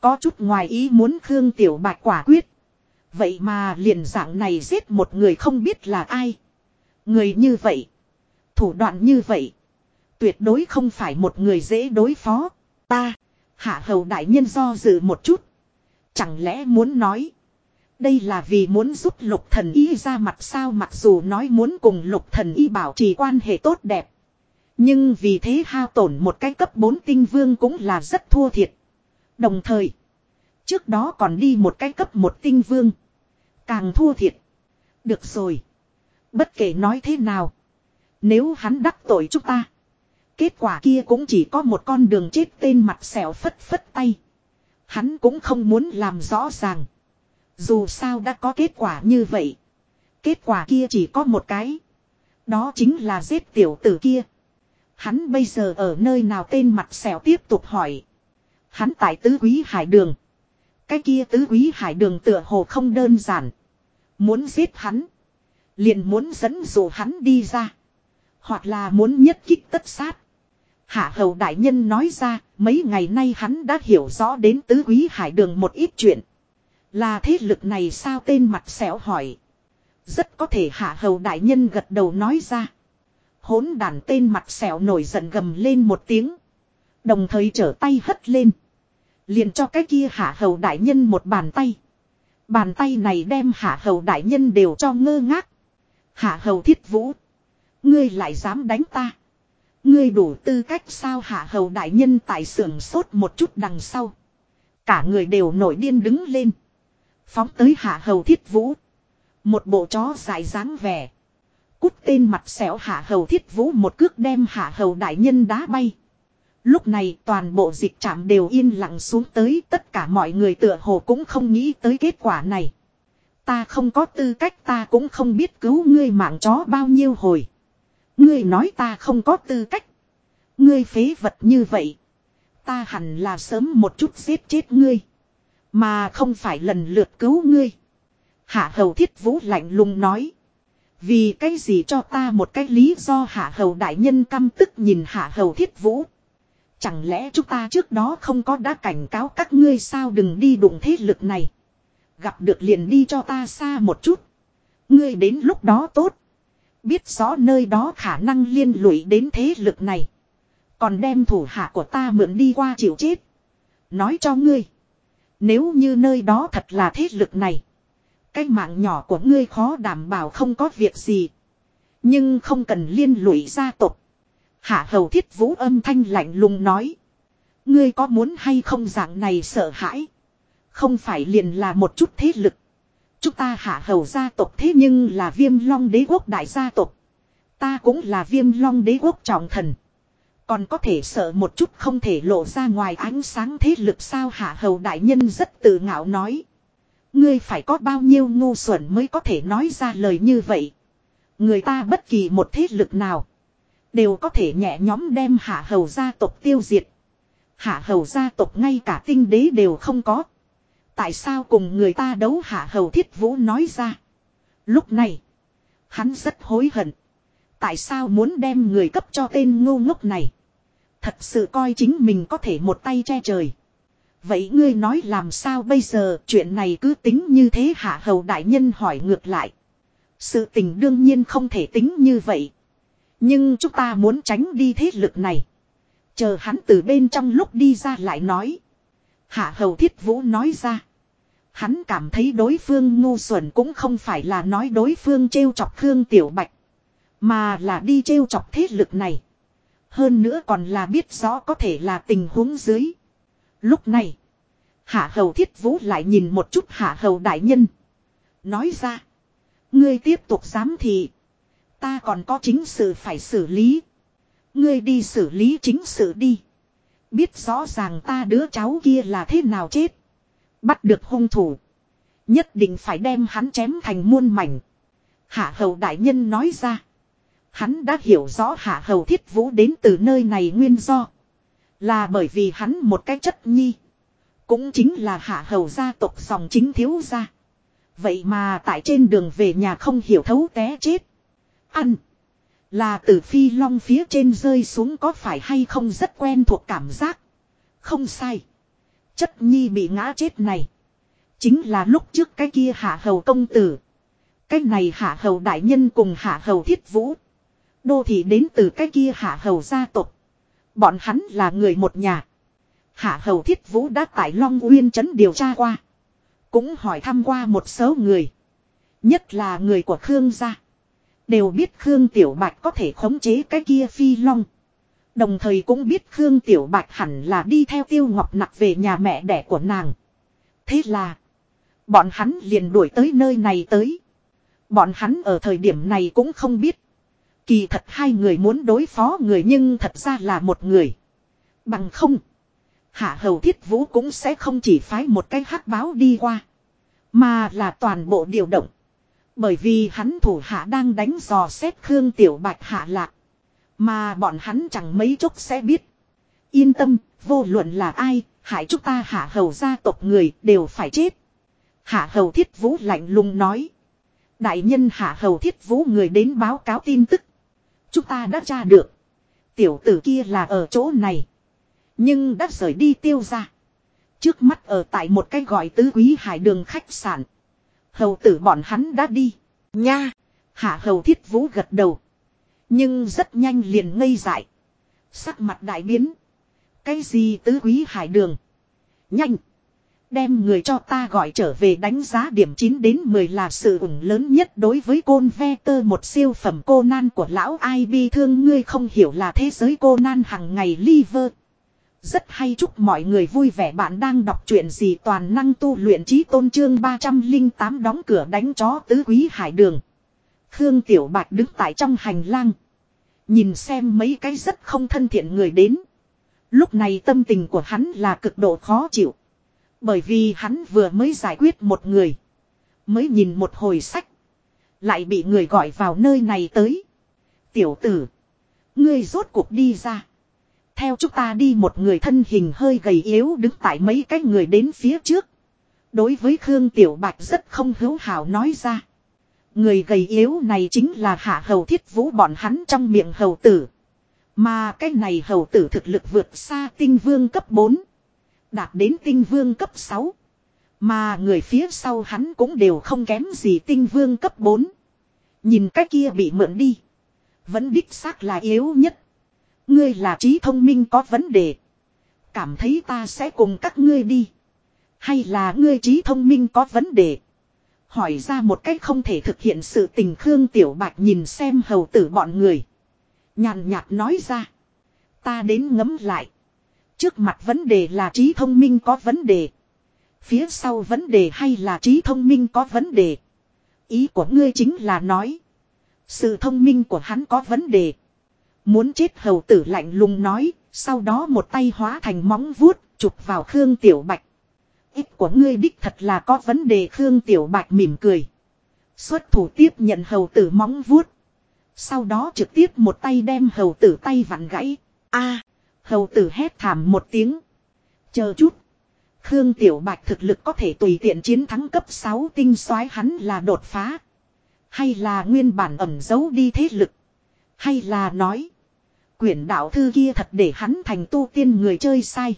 Có chút ngoài ý muốn Khương Tiểu Bạch quả quyết. Vậy mà liền dạng này giết một người không biết là ai. Người như vậy. Thủ đoạn như vậy. Tuyệt đối không phải một người dễ đối phó. Ta. Hạ hầu đại nhân do dự một chút. Chẳng lẽ muốn nói. Đây là vì muốn giúp lục thần y ra mặt sao mặc dù nói muốn cùng lục thần y bảo trì quan hệ tốt đẹp. Nhưng vì thế hao tổn một cái cấp 4 tinh vương cũng là rất thua thiệt. Đồng thời. Trước đó còn đi một cái cấp một tinh vương. Càng thua thiệt. Được rồi. Bất kể nói thế nào. Nếu hắn đắc tội chúng ta. Kết quả kia cũng chỉ có một con đường chết tên mặt xẻo phất phất tay. Hắn cũng không muốn làm rõ ràng. Dù sao đã có kết quả như vậy. Kết quả kia chỉ có một cái. Đó chính là giết tiểu tử kia. Hắn bây giờ ở nơi nào tên mặt xẻo tiếp tục hỏi. Hắn tại tứ quý hải đường. Cái kia tứ quý hải đường tựa hồ không đơn giản. Muốn giết hắn. Liền muốn dẫn dụ hắn đi ra. Hoặc là muốn nhất kích tất sát. Hạ hầu đại nhân nói ra, mấy ngày nay hắn đã hiểu rõ đến tứ quý hải đường một ít chuyện. Là thế lực này sao tên mặt xẻo hỏi. Rất có thể hạ hầu đại nhân gật đầu nói ra. Hốn đàn tên mặt xẻo nổi giận gầm lên một tiếng. Đồng thời trở tay hất lên. Liền cho cái kia hạ hầu đại nhân một bàn tay. Bàn tay này đem hạ hầu đại nhân đều cho ngơ ngác. Hạ hầu thiết vũ. Ngươi lại dám đánh ta. Ngươi đủ tư cách sao hạ hầu đại nhân tại sưởng sốt một chút đằng sau. Cả người đều nổi điên đứng lên. Phóng tới hạ hầu thiết vũ. Một bộ chó dài dáng vẻ. Cút tên mặt xẻo hạ hầu thiết vũ một cước đem hạ hầu đại nhân đá bay. Lúc này toàn bộ dịch trạm đều yên lặng xuống tới, tất cả mọi người tựa hồ cũng không nghĩ tới kết quả này. Ta không có tư cách, ta cũng không biết cứu ngươi mạng chó bao nhiêu hồi. Ngươi nói ta không có tư cách. Ngươi phế vật như vậy. Ta hẳn là sớm một chút giết chết ngươi. Mà không phải lần lượt cứu ngươi. Hạ hầu thiết vũ lạnh lùng nói. Vì cái gì cho ta một cái lý do hạ hầu đại nhân căm tức nhìn hạ hầu thiết vũ. Chẳng lẽ chúng ta trước đó không có đã cảnh cáo các ngươi sao đừng đi đụng thế lực này. Gặp được liền đi cho ta xa một chút. Ngươi đến lúc đó tốt. Biết rõ nơi đó khả năng liên lụy đến thế lực này. Còn đem thủ hạ của ta mượn đi qua chịu chết. Nói cho ngươi. Nếu như nơi đó thật là thế lực này. Cái mạng nhỏ của ngươi khó đảm bảo không có việc gì. Nhưng không cần liên lụy gia tộc. Hạ hầu thiết vũ âm thanh lạnh lùng nói. Ngươi có muốn hay không dạng này sợ hãi. Không phải liền là một chút thế lực. Chúng ta hạ hầu gia tộc thế nhưng là viêm long đế quốc đại gia tộc. Ta cũng là viêm long đế quốc trọng thần. Còn có thể sợ một chút không thể lộ ra ngoài ánh sáng thế lực sao hạ hầu đại nhân rất tự ngạo nói. Ngươi phải có bao nhiêu ngu xuẩn mới có thể nói ra lời như vậy. Người ta bất kỳ một thế lực nào. Đều có thể nhẹ nhóm đem hạ hầu gia tộc tiêu diệt. Hạ hầu gia tộc ngay cả tinh đế đều không có. Tại sao cùng người ta đấu hạ hầu thiết vũ nói ra. Lúc này. Hắn rất hối hận. Tại sao muốn đem người cấp cho tên ngu ngốc này. Thật sự coi chính mình có thể một tay che trời. Vậy ngươi nói làm sao bây giờ chuyện này cứ tính như thế hạ hầu đại nhân hỏi ngược lại. Sự tình đương nhiên không thể tính như vậy. Nhưng chúng ta muốn tránh đi thế lực này. Chờ hắn từ bên trong lúc đi ra lại nói. Hạ hầu thiết vũ nói ra. Hắn cảm thấy đối phương ngu xuẩn cũng không phải là nói đối phương trêu chọc Khương Tiểu Bạch. Mà là đi trêu chọc thế lực này. Hơn nữa còn là biết rõ có thể là tình huống dưới. Lúc này. Hạ hầu thiết vũ lại nhìn một chút hạ hầu đại nhân. Nói ra. Ngươi tiếp tục dám thì. Ta còn có chính sự phải xử lý. Ngươi đi xử lý chính sự đi. Biết rõ ràng ta đứa cháu kia là thế nào chết. Bắt được hung thủ. Nhất định phải đem hắn chém thành muôn mảnh. Hạ hầu đại nhân nói ra. Hắn đã hiểu rõ hạ hầu thiết vũ đến từ nơi này nguyên do. Là bởi vì hắn một cái chất nhi. Cũng chính là hạ hầu gia tộc dòng chính thiếu gia. Vậy mà tại trên đường về nhà không hiểu thấu té chết. Ăn. Là từ phi long phía trên rơi xuống có phải hay không rất quen thuộc cảm giác. Không sai. Chất nhi bị ngã chết này. Chính là lúc trước cái kia hạ hầu công tử. Cái này hạ hầu đại nhân cùng hạ hầu thiết vũ. Đô thị đến từ cái kia hạ hầu gia tộc. Bọn hắn là người một nhà. Hạ hầu thiết vũ đã tại Long Uyên trấn điều tra qua. Cũng hỏi thăm qua một số người. Nhất là người của Khương gia. Đều biết Khương Tiểu Bạch có thể khống chế cái kia phi long. Đồng thời cũng biết Khương Tiểu Bạch hẳn là đi theo Tiêu Ngọc Nặc về nhà mẹ đẻ của nàng. Thế là. Bọn hắn liền đuổi tới nơi này tới. Bọn hắn ở thời điểm này cũng không biết. Kỳ thật hai người muốn đối phó người nhưng thật ra là một người. Bằng không. Hạ hầu thiết vũ cũng sẽ không chỉ phái một cái hắc báo đi qua. Mà là toàn bộ điều động. Bởi vì hắn thủ hạ đang đánh dò xét Khương Tiểu Bạch hạ lạc. Mà bọn hắn chẳng mấy chốc sẽ biết. Yên tâm, vô luận là ai, hại chúng ta hạ hầu gia tộc người đều phải chết. Hạ hầu thiết vũ lạnh lùng nói. Đại nhân hạ hầu thiết vũ người đến báo cáo tin tức. Chúng ta đã tra được. Tiểu tử kia là ở chỗ này. Nhưng đã rời đi tiêu ra. Trước mắt ở tại một cái gọi tứ quý hải đường khách sạn. Hầu tử bọn hắn đã đi. Nha. Hạ hầu thiết vũ gật đầu. Nhưng rất nhanh liền ngây dại. Sắc mặt đại biến. Cái gì tứ quý hải đường. Nhanh. Đem người cho ta gọi trở về đánh giá điểm 9 đến 10 là sự ủng lớn nhất đối với côn ve tơ, một siêu phẩm cô nan của lão ai bi thương ngươi không hiểu là thế giới cô nan hằng ngày liver. Rất hay, chúc mọi người vui vẻ bạn đang đọc truyện gì toàn năng tu luyện trí tôn trương 308 đóng cửa đánh chó tứ quý hải đường. Khương Tiểu Bạch đứng tại trong hành lang. Nhìn xem mấy cái rất không thân thiện người đến. Lúc này tâm tình của hắn là cực độ khó chịu. Bởi vì hắn vừa mới giải quyết một người. Mới nhìn một hồi sách. Lại bị người gọi vào nơi này tới. Tiểu tử. Ngươi rốt cuộc đi ra. Theo chúng ta đi một người thân hình hơi gầy yếu đứng tại mấy cái người đến phía trước. Đối với Khương Tiểu Bạch rất không hữu hảo nói ra. Người gầy yếu này chính là hạ hầu thiết vũ bọn hắn trong miệng hầu tử. Mà cái này hầu tử thực lực vượt xa tinh vương cấp 4. Đạt đến tinh vương cấp 6. Mà người phía sau hắn cũng đều không kém gì tinh vương cấp 4. Nhìn cái kia bị mượn đi. Vẫn đích xác là yếu nhất. Ngươi là trí thông minh có vấn đề. Cảm thấy ta sẽ cùng các ngươi đi. Hay là ngươi trí thông minh có vấn đề. Hỏi ra một cách không thể thực hiện sự tình Khương Tiểu Bạch nhìn xem hầu tử bọn người. Nhàn nhạt nói ra. Ta đến ngấm lại. Trước mặt vấn đề là trí thông minh có vấn đề. Phía sau vấn đề hay là trí thông minh có vấn đề. Ý của ngươi chính là nói. Sự thông minh của hắn có vấn đề. Muốn chết hầu tử lạnh lùng nói. Sau đó một tay hóa thành móng vuốt, chụp vào Khương Tiểu Bạch. Ít của ngươi đích thật là có vấn đề, Khương Tiểu Bạch mỉm cười. Xuất thủ tiếp nhận hầu tử móng vuốt. Sau đó trực tiếp một tay đem hầu tử tay vặn gãy. a Hầu tử hét thảm một tiếng. Chờ chút. Khương Tiểu Bạch thực lực có thể tùy tiện chiến thắng cấp 6 tinh soái hắn là đột phá. Hay là nguyên bản ẩm giấu đi thế lực. Hay là nói. Quyển đạo thư kia thật để hắn thành tu tiên người chơi sai.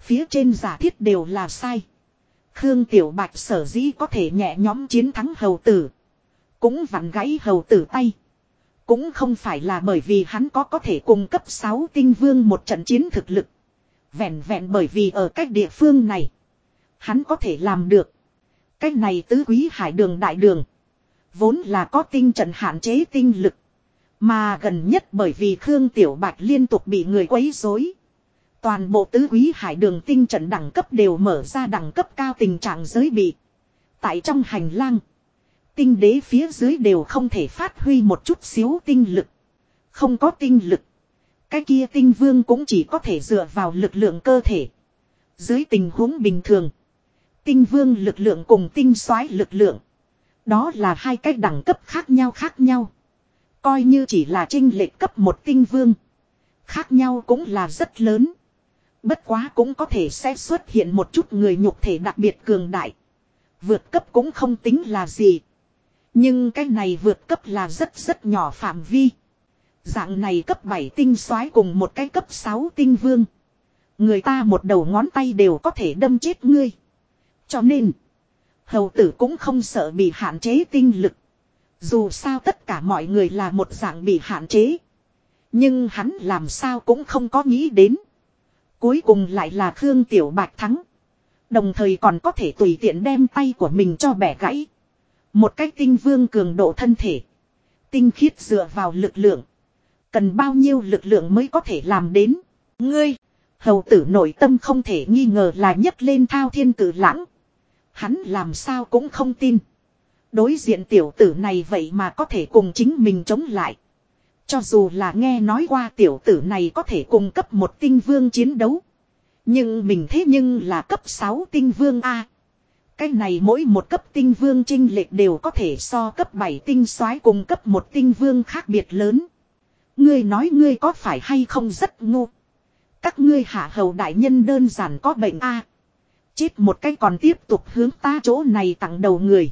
Phía trên giả thiết đều là sai. Khương Tiểu Bạch sở dĩ có thể nhẹ nhóm chiến thắng hầu tử. Cũng vặn gãy hầu tử tay. Cũng không phải là bởi vì hắn có có thể cung cấp 6 tinh vương một trận chiến thực lực. Vẹn vẹn bởi vì ở cách địa phương này. Hắn có thể làm được. Cách này tứ quý hải đường đại đường. Vốn là có tinh trận hạn chế tinh lực. Mà gần nhất bởi vì Khương Tiểu Bạch liên tục bị người quấy rối. Toàn bộ tứ quý hải đường tinh trận đẳng cấp đều mở ra đẳng cấp cao tình trạng giới bị. Tại trong hành lang. Tinh đế phía dưới đều không thể phát huy một chút xíu tinh lực. Không có tinh lực. Cái kia tinh vương cũng chỉ có thể dựa vào lực lượng cơ thể. Dưới tình huống bình thường. Tinh vương lực lượng cùng tinh soái lực lượng. Đó là hai cách đẳng cấp khác nhau khác nhau. Coi như chỉ là trinh lệch cấp một tinh vương. Khác nhau cũng là rất lớn. Bất quá cũng có thể sẽ xuất hiện một chút người nhục thể đặc biệt cường đại. Vượt cấp cũng không tính là gì. Nhưng cái này vượt cấp là rất rất nhỏ phạm vi. Dạng này cấp 7 tinh soái cùng một cái cấp 6 tinh vương. Người ta một đầu ngón tay đều có thể đâm chết ngươi. Cho nên, hầu tử cũng không sợ bị hạn chế tinh lực. Dù sao tất cả mọi người là một dạng bị hạn chế. Nhưng hắn làm sao cũng không có nghĩ đến. Cuối cùng lại là Khương Tiểu Bạch thắng. Đồng thời còn có thể tùy tiện đem tay của mình cho bẻ gãy. Một cách tinh vương cường độ thân thể. Tinh khiết dựa vào lực lượng. Cần bao nhiêu lực lượng mới có thể làm đến. Ngươi. Hầu tử nội tâm không thể nghi ngờ là nhấc lên thao thiên cử lãng. Hắn làm sao cũng không tin. Đối diện tiểu tử này vậy mà có thể cùng chính mình chống lại. Cho dù là nghe nói qua tiểu tử này có thể cung cấp một tinh vương chiến đấu. Nhưng mình thế nhưng là cấp 6 tinh vương A. Cái này mỗi một cấp tinh vương trinh lệch đều có thể so cấp 7 tinh soái cùng cấp một tinh vương khác biệt lớn. Ngươi nói ngươi có phải hay không rất ngu. Các ngươi hạ hầu đại nhân đơn giản có bệnh A. Chết một cái còn tiếp tục hướng ta chỗ này tặng đầu người.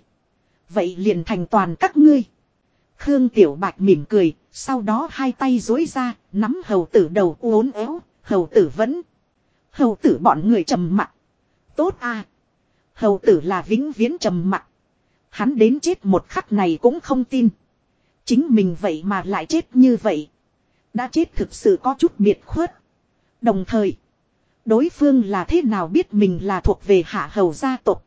Vậy liền thành toàn các ngươi. Khương Tiểu Bạch mỉm cười, sau đó hai tay dối ra, nắm hầu tử đầu uốn éo, hầu tử vẫn. Hầu tử bọn người trầm mặt. Tốt a Hầu tử là vĩnh viễn trầm mặc, Hắn đến chết một khắc này cũng không tin. Chính mình vậy mà lại chết như vậy. Đã chết thực sự có chút biệt khuất. Đồng thời, đối phương là thế nào biết mình là thuộc về hạ hầu gia tộc.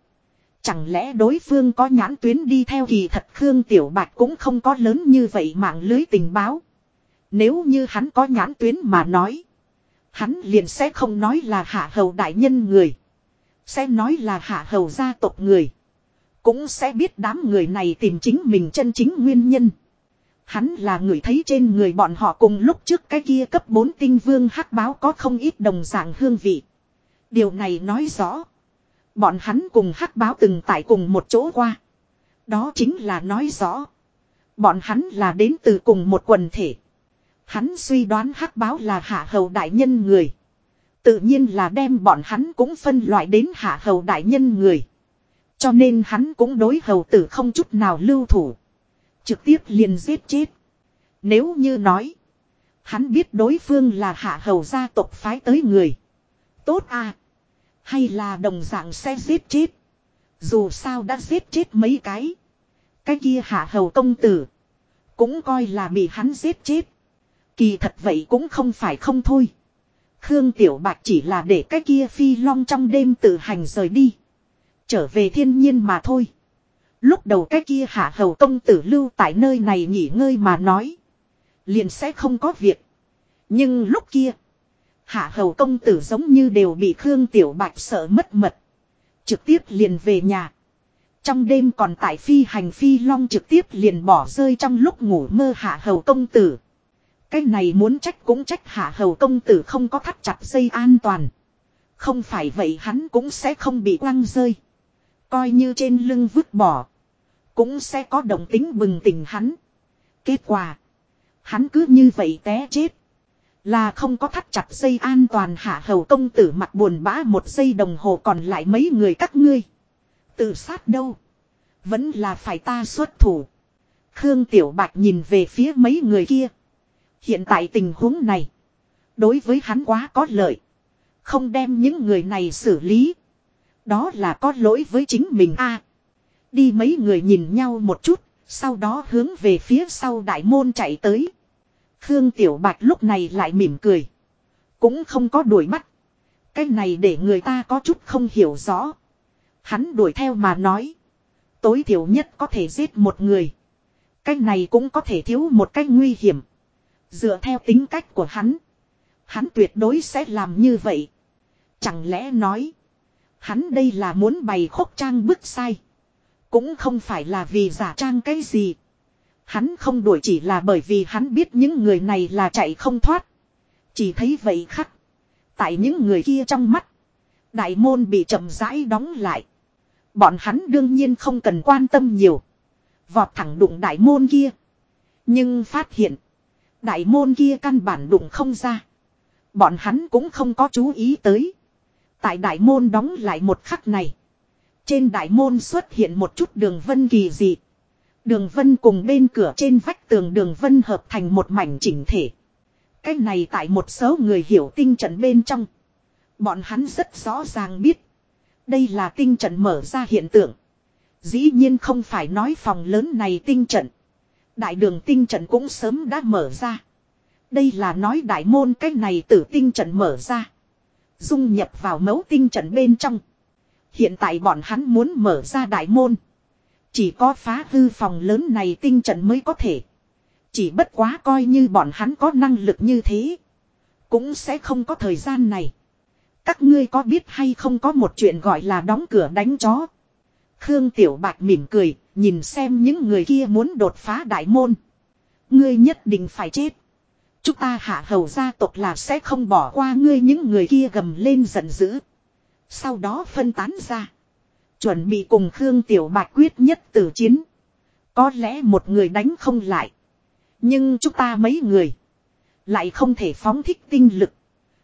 Chẳng lẽ đối phương có nhãn tuyến đi theo kỳ thật Khương Tiểu Bạch cũng không có lớn như vậy mạng lưới tình báo. Nếu như hắn có nhãn tuyến mà nói. Hắn liền sẽ không nói là hạ hầu đại nhân người. Sẽ nói là hạ hầu gia tộc người. Cũng sẽ biết đám người này tìm chính mình chân chính nguyên nhân. Hắn là người thấy trên người bọn họ cùng lúc trước cái kia cấp 4 tinh vương hắc báo có không ít đồng dạng hương vị. Điều này nói rõ. Bọn hắn cùng hắc báo từng tại cùng một chỗ qua. Đó chính là nói rõ. Bọn hắn là đến từ cùng một quần thể. Hắn suy đoán hắc báo là hạ hầu đại nhân người. Tự nhiên là đem bọn hắn cũng phân loại đến hạ hầu đại nhân người. Cho nên hắn cũng đối hầu tử không chút nào lưu thủ. Trực tiếp liền giết chết. Nếu như nói. Hắn biết đối phương là hạ hầu gia tộc phái tới người. Tốt à. Hay là đồng dạng sẽ giết chết. Dù sao đã giết chết mấy cái. Cái kia hạ hầu công tử. Cũng coi là bị hắn giết chết. Kỳ thật vậy cũng không phải không thôi. Khương Tiểu Bạch chỉ là để cái kia phi long trong đêm tự hành rời đi. Trở về thiên nhiên mà thôi. Lúc đầu cái kia hạ hầu công tử lưu tại nơi này nghỉ ngơi mà nói. Liền sẽ không có việc. Nhưng lúc kia. Hạ hầu công tử giống như đều bị Khương Tiểu Bạch sợ mất mật. Trực tiếp liền về nhà. Trong đêm còn tại phi hành phi long trực tiếp liền bỏ rơi trong lúc ngủ mơ hạ hầu công tử. Cái này muốn trách cũng trách hạ hầu công tử không có thắt chặt dây an toàn. Không phải vậy hắn cũng sẽ không bị quăng rơi. Coi như trên lưng vứt bỏ. Cũng sẽ có động tính bừng tỉnh hắn. Kết quả. Hắn cứ như vậy té chết. Là không có thắt chặt dây an toàn hạ hầu công tử mặt buồn bã một giây đồng hồ còn lại mấy người các ngươi. Tự sát đâu. Vẫn là phải ta xuất thủ. Khương Tiểu Bạch nhìn về phía mấy người kia. Hiện tại tình huống này. Đối với hắn quá có lợi. Không đem những người này xử lý. Đó là có lỗi với chính mình a. đi mấy người nhìn nhau một chút. Sau đó hướng về phía sau đại môn chạy tới. Khương Tiểu Bạch lúc này lại mỉm cười. Cũng không có đuổi bắt. Cái này để người ta có chút không hiểu rõ. Hắn đuổi theo mà nói. Tối thiểu nhất có thể giết một người. Cái này cũng có thể thiếu một cách nguy hiểm. Dựa theo tính cách của hắn. Hắn tuyệt đối sẽ làm như vậy. Chẳng lẽ nói. Hắn đây là muốn bày khốc trang bức sai. Cũng không phải là vì giả trang cái gì. Hắn không đuổi chỉ là bởi vì hắn biết những người này là chạy không thoát. Chỉ thấy vậy khắc. Tại những người kia trong mắt. Đại môn bị chậm rãi đóng lại. Bọn hắn đương nhiên không cần quan tâm nhiều. Vọt thẳng đụng đại môn kia. Nhưng phát hiện. Đại môn kia căn bản đụng không ra. Bọn hắn cũng không có chú ý tới. Tại đại môn đóng lại một khắc này. Trên đại môn xuất hiện một chút đường vân kỳ dị. Đường vân cùng bên cửa trên vách tường đường vân hợp thành một mảnh chỉnh thể. Cái này tại một số người hiểu tinh trận bên trong. Bọn hắn rất rõ ràng biết. Đây là tinh trận mở ra hiện tượng. Dĩ nhiên không phải nói phòng lớn này tinh trận. Đại đường tinh trận cũng sớm đã mở ra. Đây là nói đại môn cái này tử tinh trận mở ra. Dung nhập vào mẫu tinh trận bên trong. Hiện tại bọn hắn muốn mở ra đại môn. Chỉ có phá hư phòng lớn này tinh trận mới có thể. Chỉ bất quá coi như bọn hắn có năng lực như thế. Cũng sẽ không có thời gian này. Các ngươi có biết hay không có một chuyện gọi là đóng cửa đánh chó. Khương Tiểu Bạch mỉm cười, nhìn xem những người kia muốn đột phá đại môn. Ngươi nhất định phải chết. Chúng ta hạ hầu gia tộc là sẽ không bỏ qua ngươi những người kia gầm lên giận dữ. Sau đó phân tán ra. Chuẩn bị cùng Khương Tiểu Bạch quyết nhất tử chiến. Có lẽ một người đánh không lại. Nhưng chúng ta mấy người. Lại không thể phóng thích tinh lực.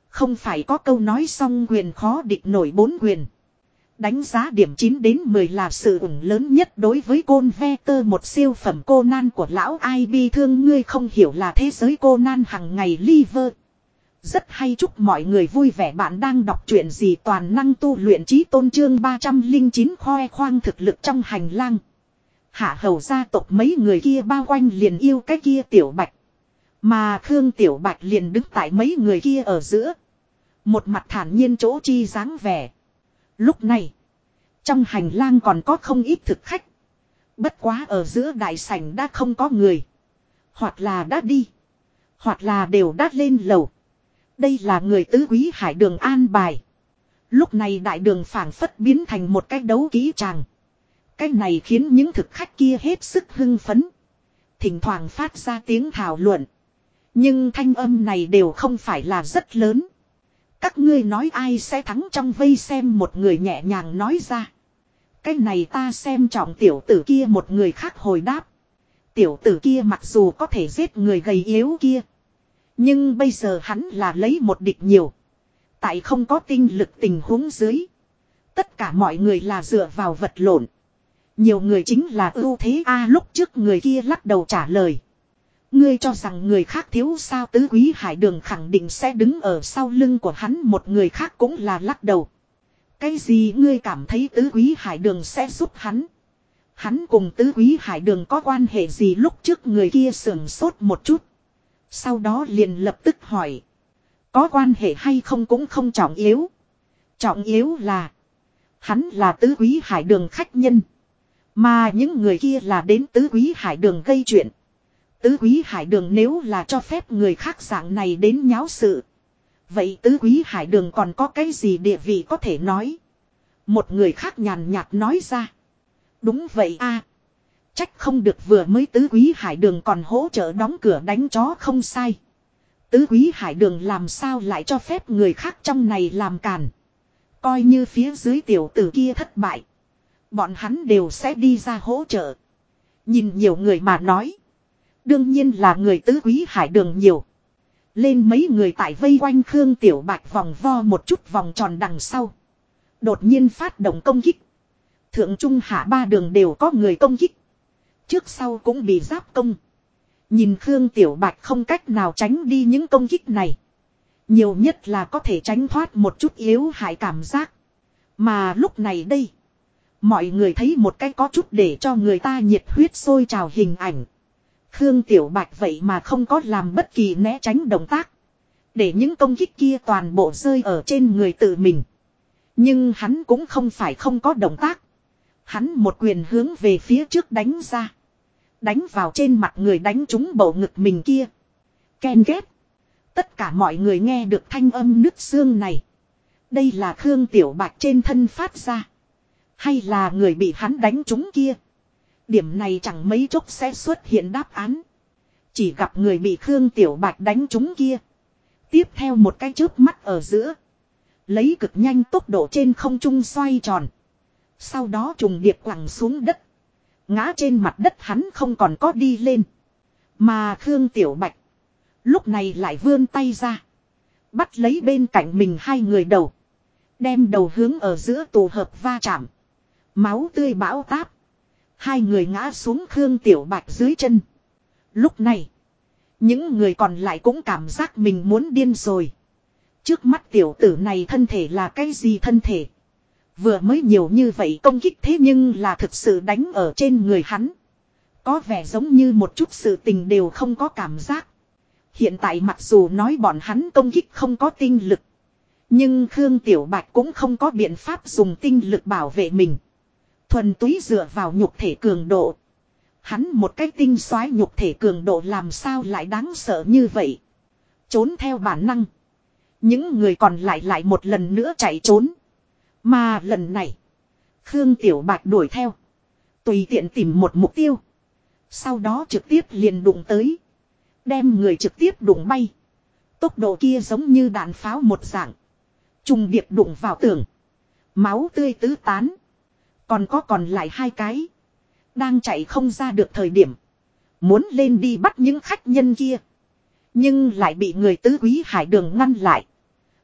Không phải có câu nói xong quyền khó địch nổi bốn quyền. Đánh giá điểm 9 đến 10 là sự ủng lớn nhất đối với côn ve tơ, một siêu phẩm cô nan của lão ai bi thương ngươi không hiểu là thế giới cô nan hằng ngày liver. Rất hay, chúc mọi người vui vẻ bạn đang đọc truyện gì toàn năng tu luyện trí tôn trương 309 khoe khoang thực lực trong hành lang. Hạ hầu gia tộc mấy người kia bao quanh liền yêu cái kia tiểu bạch. Mà Khương Tiểu Bạch liền đứng tại mấy người kia ở giữa. Một mặt thản nhiên chỗ chi dáng vẻ. Lúc này, trong hành lang còn có không ít thực khách. Bất quá ở giữa đại sảnh đã không có người. Hoặc là đã đi. Hoặc là đều đã lên lầu. Đây là người tứ quý hải đường an bài. Lúc này đại đường phảng phất biến thành một cái đấu kỹ tràng. Cái này khiến những thực khách kia hết sức hưng phấn. Thỉnh thoảng phát ra tiếng thảo luận. Nhưng thanh âm này đều không phải là rất lớn. Các ngươi nói ai sẽ thắng trong vây xem một người nhẹ nhàng nói ra. Cái này ta xem trọng tiểu tử kia một người khác hồi đáp. Tiểu tử kia mặc dù có thể giết người gầy yếu kia. Nhưng bây giờ hắn là lấy một địch nhiều. Tại không có tinh lực tình huống dưới. Tất cả mọi người là dựa vào vật lộn. Nhiều người chính là ưu thế a lúc trước người kia lắc đầu trả lời. Ngươi cho rằng người khác thiếu sao tứ quý hải đường khẳng định sẽ đứng ở sau lưng của hắn, một người khác cũng là lắc đầu. Cái gì ngươi cảm thấy tứ quý hải đường sẽ giúp hắn? Hắn cùng tứ quý hải đường có quan hệ gì lúc trước người kia sườn sốt một chút. Sau đó liền lập tức hỏi. Có quan hệ hay không cũng không trọng yếu. Trọng yếu là. Hắn là tứ quý hải đường khách nhân. Mà những người kia là đến tứ quý hải đường gây chuyện. Tứ quý hải đường nếu là cho phép người khác dạng này đến nháo sự. Vậy tứ quý hải đường còn có cái gì địa vị có thể nói. Một người khác nhàn nhạt nói ra. Đúng vậy a Trách không được vừa mới tứ quý hải đường còn hỗ trợ đóng cửa đánh chó không sai. Tứ quý hải đường làm sao lại cho phép người khác trong này làm càn. Coi như phía dưới tiểu tử kia thất bại. Bọn hắn đều sẽ đi ra hỗ trợ. Nhìn nhiều người mà nói. Đương nhiên là người tứ quý hải đường nhiều. Lên mấy người tại vây quanh Khương Tiểu Bạch vòng vo một chút vòng tròn đằng sau. Đột nhiên phát động công kích. Thượng trung hạ ba đường đều có người công kích. Trước sau cũng bị giáp công. Nhìn Khương Tiểu Bạch không cách nào tránh đi những công kích này. Nhiều nhất là có thể tránh thoát một chút yếu hại cảm giác. Mà lúc này đây. Mọi người thấy một cái có chút để cho người ta nhiệt huyết sôi trào hình ảnh. Khương Tiểu Bạch vậy mà không có làm bất kỳ né tránh động tác. Để những công kích kia toàn bộ rơi ở trên người tự mình. Nhưng hắn cũng không phải không có động tác. Hắn một quyền hướng về phía trước đánh ra. Đánh vào trên mặt người đánh trúng bầu ngực mình kia. Ken ghép, Tất cả mọi người nghe được thanh âm nứt xương này. Đây là Khương Tiểu Bạch trên thân phát ra. Hay là người bị hắn đánh trúng kia. Điểm này chẳng mấy chốc sẽ xuất hiện đáp án. Chỉ gặp người bị Khương Tiểu Bạch đánh trúng kia. Tiếp theo một cái chớp mắt ở giữa. Lấy cực nhanh tốc độ trên không trung xoay tròn. Sau đó trùng điệp quẳng xuống đất. Ngã trên mặt đất hắn không còn có đi lên. Mà Khương Tiểu Bạch. Lúc này lại vươn tay ra. Bắt lấy bên cạnh mình hai người đầu. Đem đầu hướng ở giữa tổ hợp va chạm. Máu tươi bão táp. Hai người ngã xuống Khương Tiểu Bạch dưới chân. Lúc này. Những người còn lại cũng cảm giác mình muốn điên rồi. Trước mắt tiểu tử này thân thể là cái gì thân thể. Vừa mới nhiều như vậy công kích thế nhưng là thực sự đánh ở trên người hắn. Có vẻ giống như một chút sự tình đều không có cảm giác. Hiện tại mặc dù nói bọn hắn công kích không có tinh lực. Nhưng Khương Tiểu Bạch cũng không có biện pháp dùng tinh lực bảo vệ mình. Thuần túy dựa vào nhục thể cường độ. Hắn một cái tinh xoái nhục thể cường độ làm sao lại đáng sợ như vậy. Trốn theo bản năng. Những người còn lại lại một lần nữa chạy trốn. Mà lần này. Khương Tiểu Bạch đuổi theo. Tùy tiện tìm một mục tiêu. Sau đó trực tiếp liền đụng tới. Đem người trực tiếp đụng bay. Tốc độ kia giống như đạn pháo một dạng. Trùng điệp đụng vào tường. Máu tươi tứ tán. Còn có còn lại hai cái. Đang chạy không ra được thời điểm. Muốn lên đi bắt những khách nhân kia. Nhưng lại bị người tứ quý hải đường ngăn lại.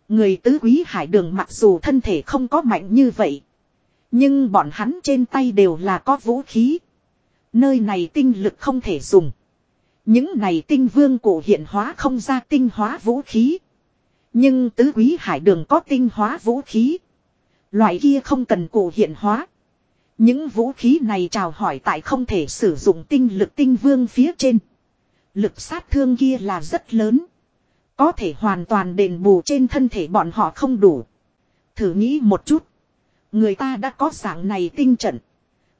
Người tứ quý hải đường mặc dù thân thể không có mạnh như vậy. Nhưng bọn hắn trên tay đều là có vũ khí. Nơi này tinh lực không thể dùng. Những này tinh vương cổ hiện hóa không ra tinh hóa vũ khí. Nhưng tứ quý hải đường có tinh hóa vũ khí. Loại kia không cần cổ hiện hóa. Những vũ khí này chào hỏi tại không thể sử dụng tinh lực tinh vương phía trên. Lực sát thương kia là rất lớn. Có thể hoàn toàn đền bù trên thân thể bọn họ không đủ. Thử nghĩ một chút. Người ta đã có dạng này tinh trận.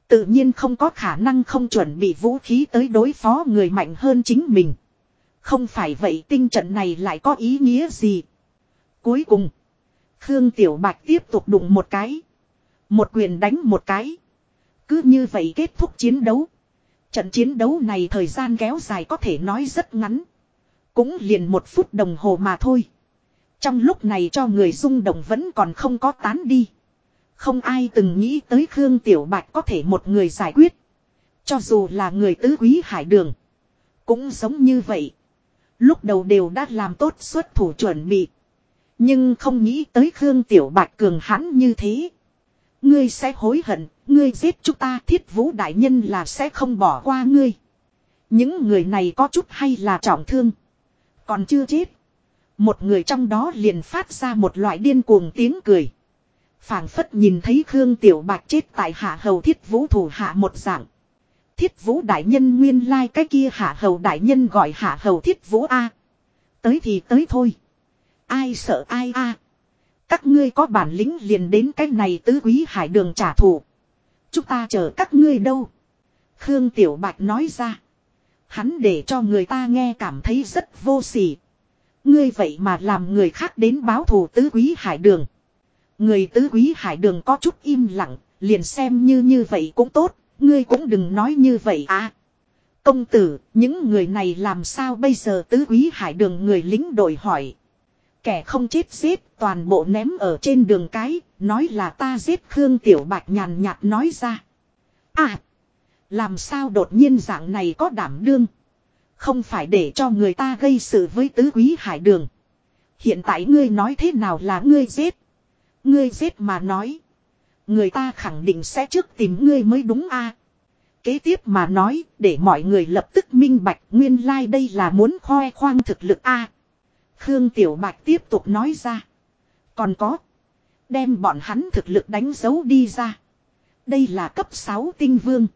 Tự nhiên không có khả năng không chuẩn bị vũ khí tới đối phó người mạnh hơn chính mình. Không phải vậy tinh trận này lại có ý nghĩa gì. Cuối cùng. Khương Tiểu Bạch tiếp tục đụng một cái. Một quyền đánh một cái. Cứ như vậy kết thúc chiến đấu. Trận chiến đấu này thời gian kéo dài có thể nói rất ngắn. Cũng liền một phút đồng hồ mà thôi. Trong lúc này cho người rung động vẫn còn không có tán đi. Không ai từng nghĩ tới Khương Tiểu Bạch có thể một người giải quyết. Cho dù là người tứ quý hải đường. Cũng giống như vậy. Lúc đầu đều đã làm tốt xuất thủ chuẩn bị. Nhưng không nghĩ tới Khương Tiểu Bạch cường hãn như thế. Ngươi sẽ hối hận, ngươi giết chúng ta, thiết vũ đại nhân là sẽ không bỏ qua ngươi. Những người này có chút hay là trọng thương. Còn chưa chết. Một người trong đó liền phát ra một loại điên cuồng tiếng cười phảng phất nhìn thấy Khương Tiểu Bạch chết tại hạ hầu thiết vũ thủ hạ một dạng. Thiết vũ đại nhân nguyên lai like cái kia hạ hầu đại nhân gọi hạ hầu thiết vũ A. Tới thì tới thôi. Ai sợ ai A. Các ngươi có bản lĩnh liền đến cái này tứ quý hải đường trả thù. Chúng ta chờ các ngươi đâu. Khương Tiểu Bạch nói ra. Hắn để cho người ta nghe cảm thấy rất vô sỉ. Ngươi vậy mà làm người khác đến báo thù tứ quý hải đường. Người tứ quý hải đường có chút im lặng, liền xem như như vậy cũng tốt, ngươi cũng đừng nói như vậy à. Công tử, những người này làm sao bây giờ tứ quý hải đường người lính đội hỏi. Kẻ không chết giết, toàn bộ ném ở trên đường cái, nói là ta giết Khương Tiểu Bạch nhàn nhạt nói ra. À, làm sao đột nhiên dạng này có đảm đương. Không phải để cho người ta gây sự với tứ quý hải đường. Hiện tại ngươi nói thế nào là ngươi giết. Ngươi giết mà nói. Người ta khẳng định sẽ trước tìm ngươi mới đúng a. Kế tiếp mà nói, để mọi người lập tức minh bạch nguyên lai like đây là muốn khoe khoang thực lực a. Khương Tiểu Bạch tiếp tục nói ra. Còn có. Đem bọn hắn thực lực đánh dấu đi ra. Đây là cấp 6 tinh vương.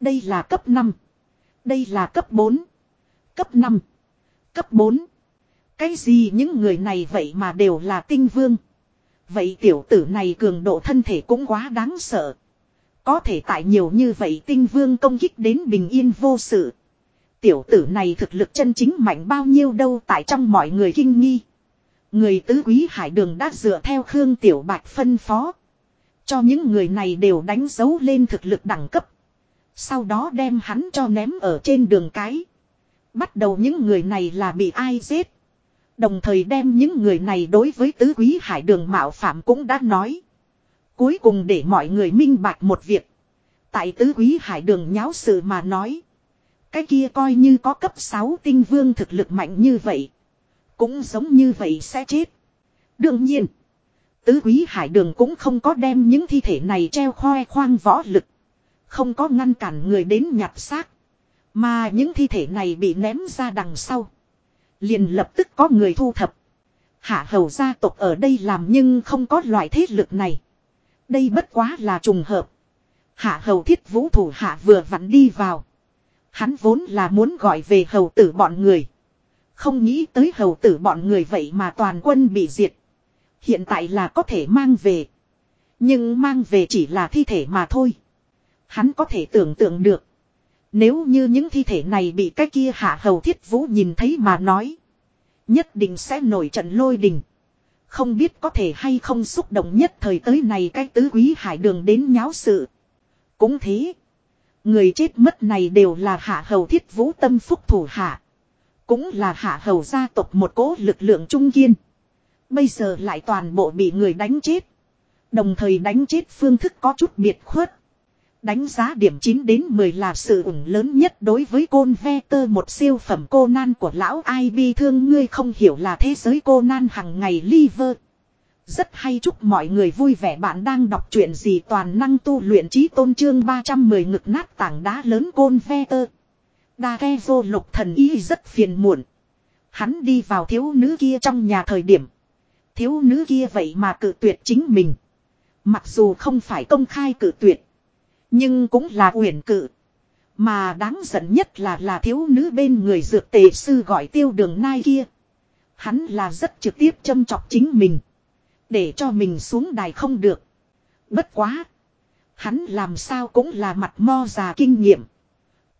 Đây là cấp 5. Đây là cấp 4. Cấp 5. Cấp 4. Cái gì những người này vậy mà đều là tinh vương. Vậy tiểu tử này cường độ thân thể cũng quá đáng sợ. Có thể tại nhiều như vậy tinh vương công kích đến bình yên vô sự. Tiểu tử này thực lực chân chính mạnh bao nhiêu đâu tại trong mọi người kinh nghi. Người tứ quý hải đường đã dựa theo Khương Tiểu Bạch phân phó. Cho những người này đều đánh dấu lên thực lực đẳng cấp. Sau đó đem hắn cho ném ở trên đường cái. Bắt đầu những người này là bị ai giết. Đồng thời đem những người này đối với tứ quý hải đường mạo phạm cũng đã nói. Cuối cùng để mọi người minh bạch một việc. Tại tứ quý hải đường nháo sự mà nói. Cái kia coi như có cấp 6 tinh vương thực lực mạnh như vậy. Cũng giống như vậy sẽ chết. Đương nhiên. Tứ quý hải đường cũng không có đem những thi thể này treo khoe khoang võ lực. Không có ngăn cản người đến nhặt xác. Mà những thi thể này bị ném ra đằng sau. Liền lập tức có người thu thập. Hạ hầu gia tộc ở đây làm nhưng không có loại thế lực này. Đây bất quá là trùng hợp. Hạ hầu thiết vũ thủ hạ vừa vặn đi vào. Hắn vốn là muốn gọi về hầu tử bọn người. Không nghĩ tới hầu tử bọn người vậy mà toàn quân bị diệt. Hiện tại là có thể mang về. Nhưng mang về chỉ là thi thể mà thôi. Hắn có thể tưởng tượng được. Nếu như những thi thể này bị cái kia hạ hầu thiết vũ nhìn thấy mà nói. Nhất định sẽ nổi trận lôi đình. Không biết có thể hay không xúc động nhất thời tới này cái tứ quý hải đường đến nháo sự. Cũng thế. Người chết mất này đều là hạ hầu thiết vũ tâm phúc thủ hạ. Cũng là hạ hầu gia tộc một cố lực lượng trung kiên. Bây giờ lại toàn bộ bị người đánh chết. Đồng thời đánh chết phương thức có chút biệt khuất. Đánh giá điểm 9 đến 10 là sự ủng lớn nhất đối với côn ve tơ, một siêu phẩm cô nan của lão ai bi thương ngươi không hiểu là thế giới cô nan hằng ngày liver. Rất hay chúc mọi người vui vẻ bạn đang đọc chuyện gì toàn năng tu luyện trí tôn trương 310 ngực nát tảng đá lớn côn ve tơ. Đa ke vô lục thần y rất phiền muộn. Hắn đi vào thiếu nữ kia trong nhà thời điểm. Thiếu nữ kia vậy mà cự tuyệt chính mình. Mặc dù không phải công khai cự tuyệt. Nhưng cũng là uyển cự. Mà đáng giận nhất là là thiếu nữ bên người dược tề sư gọi tiêu đường nai kia. Hắn là rất trực tiếp châm chọc chính mình. Để cho mình xuống đài không được. Bất quá. Hắn làm sao cũng là mặt mo già kinh nghiệm.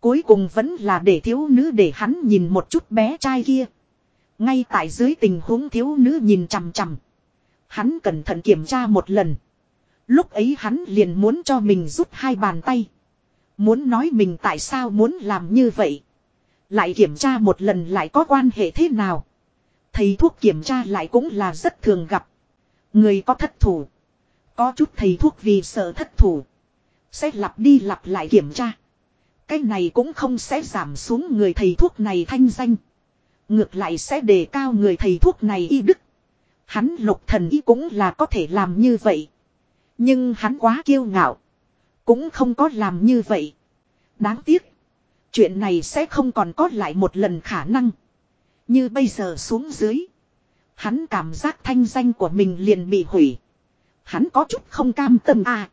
Cuối cùng vẫn là để thiếu nữ để hắn nhìn một chút bé trai kia. Ngay tại dưới tình huống thiếu nữ nhìn chằm chằm. Hắn cẩn thận kiểm tra một lần. Lúc ấy hắn liền muốn cho mình rút hai bàn tay. Muốn nói mình tại sao muốn làm như vậy. Lại kiểm tra một lần lại có quan hệ thế nào. Thầy thuốc kiểm tra lại cũng là rất thường gặp. Người có thất thủ. Có chút thầy thuốc vì sợ thất thủ. Sẽ lặp đi lặp lại kiểm tra. Cái này cũng không sẽ giảm xuống người thầy thuốc này thanh danh. Ngược lại sẽ đề cao người thầy thuốc này y đức. Hắn lục thần y cũng là có thể làm như vậy. Nhưng hắn quá kiêu ngạo. Cũng không có làm như vậy. Đáng tiếc. Chuyện này sẽ không còn có lại một lần khả năng. Như bây giờ xuống dưới. Hắn cảm giác thanh danh của mình liền bị hủy. Hắn có chút không cam tâm à.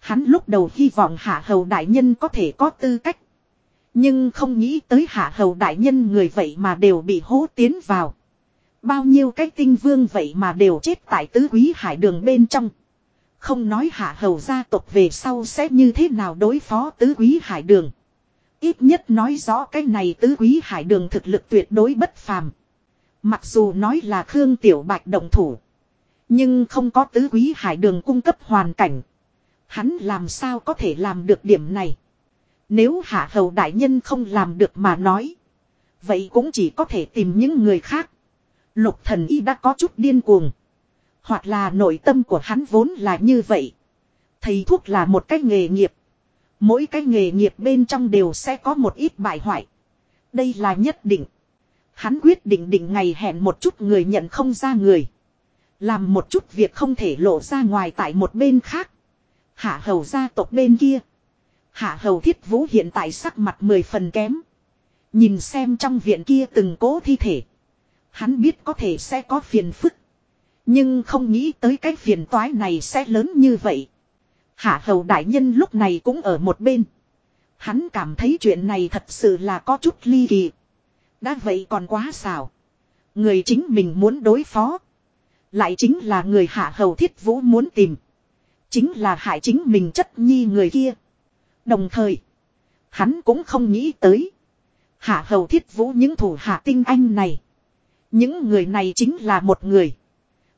Hắn lúc đầu hy vọng hạ hầu đại nhân có thể có tư cách. Nhưng không nghĩ tới hạ hầu đại nhân người vậy mà đều bị hố tiến vào. Bao nhiêu cái tinh vương vậy mà đều chết tại tứ quý hải đường bên trong. Không nói hạ hầu gia tộc về sau sẽ như thế nào đối phó tứ quý hải đường. Ít nhất nói rõ cái này tứ quý hải đường thực lực tuyệt đối bất phàm. Mặc dù nói là Khương Tiểu Bạch động thủ. Nhưng không có tứ quý hải đường cung cấp hoàn cảnh. Hắn làm sao có thể làm được điểm này. Nếu hạ hầu đại nhân không làm được mà nói. Vậy cũng chỉ có thể tìm những người khác. Lục thần y đã có chút điên cuồng. Hoặc là nội tâm của hắn vốn là như vậy. Thầy thuốc là một cái nghề nghiệp. Mỗi cái nghề nghiệp bên trong đều sẽ có một ít bại hoại. Đây là nhất định. Hắn quyết định định ngày hẹn một chút người nhận không ra người. Làm một chút việc không thể lộ ra ngoài tại một bên khác. Hạ hầu gia tộc bên kia. Hạ hầu thiết vũ hiện tại sắc mặt mười phần kém. Nhìn xem trong viện kia từng cố thi thể. Hắn biết có thể sẽ có phiền phức. Nhưng không nghĩ tới cái phiền toái này sẽ lớn như vậy. Hạ hầu đại nhân lúc này cũng ở một bên. Hắn cảm thấy chuyện này thật sự là có chút ly kỳ. Đã vậy còn quá xào. Người chính mình muốn đối phó. Lại chính là người hạ hầu thiết vũ muốn tìm. Chính là hại chính mình chất nhi người kia. Đồng thời. Hắn cũng không nghĩ tới. Hạ hầu thiết vũ những thủ hạ tinh anh này. Những người này chính là một người.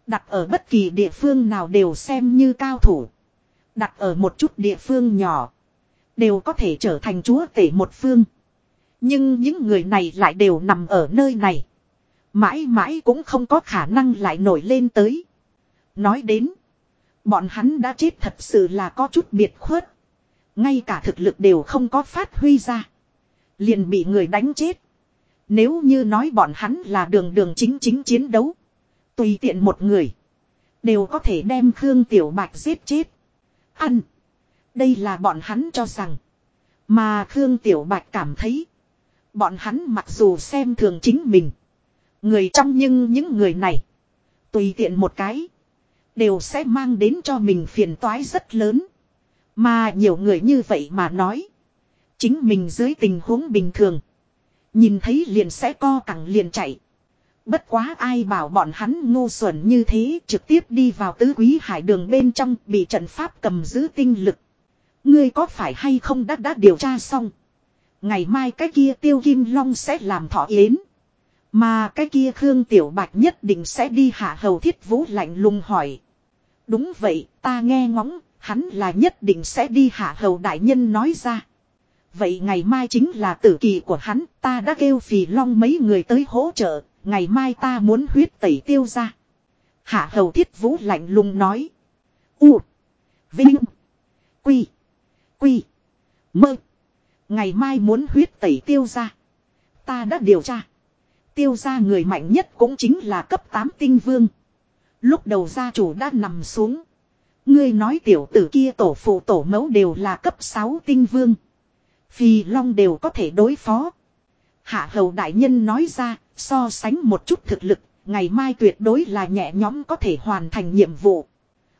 Đặt ở bất kỳ địa phương nào đều xem như cao thủ. Đặt ở một chút địa phương nhỏ. Đều có thể trở thành chúa tể một phương. Nhưng những người này lại đều nằm ở nơi này. Mãi mãi cũng không có khả năng lại nổi lên tới. Nói đến. Bọn hắn đã chết thật sự là có chút biệt khuất. Ngay cả thực lực đều không có phát huy ra. Liền bị người đánh chết. Nếu như nói bọn hắn là đường đường chính chính chiến đấu. Tùy tiện một người. Đều có thể đem Khương Tiểu Bạch giết chết. Ăn. Đây là bọn hắn cho rằng. Mà Khương Tiểu Bạch cảm thấy. Bọn hắn mặc dù xem thường chính mình. Người trong nhưng những người này. Tùy tiện một cái. Đều sẽ mang đến cho mình phiền toái rất lớn. Mà nhiều người như vậy mà nói. Chính mình dưới tình huống bình thường. Nhìn thấy liền sẽ co cẳng liền chạy. Bất quá ai bảo bọn hắn ngu xuẩn như thế, trực tiếp đi vào tứ quý hải đường bên trong, bị trận pháp cầm giữ tinh lực. Ngươi có phải hay không đã đã điều tra xong. Ngày mai cái kia tiêu kim long sẽ làm thọ yến. Mà cái kia Khương Tiểu Bạch nhất định sẽ đi hạ hầu thiết vũ lạnh lùng hỏi. Đúng vậy, ta nghe ngóng, hắn là nhất định sẽ đi hạ hầu đại nhân nói ra. Vậy ngày mai chính là tử kỳ của hắn, ta đã kêu phì long mấy người tới hỗ trợ, ngày mai ta muốn huyết tẩy tiêu ra. Hạ hầu thiết vũ lạnh lùng nói. U. Vinh. Quy. Quy. Mơ. Ngày mai muốn huyết tẩy tiêu ra. Ta đã điều tra. Tiêu ra người mạnh nhất cũng chính là cấp 8 tinh vương. Lúc đầu gia chủ đã nằm xuống. Ngươi nói tiểu tử kia tổ phụ tổ mẫu đều là cấp 6 tinh vương. Phi long đều có thể đối phó. Hạ hầu đại nhân nói ra, so sánh một chút thực lực, ngày mai tuyệt đối là nhẹ nhóm có thể hoàn thành nhiệm vụ.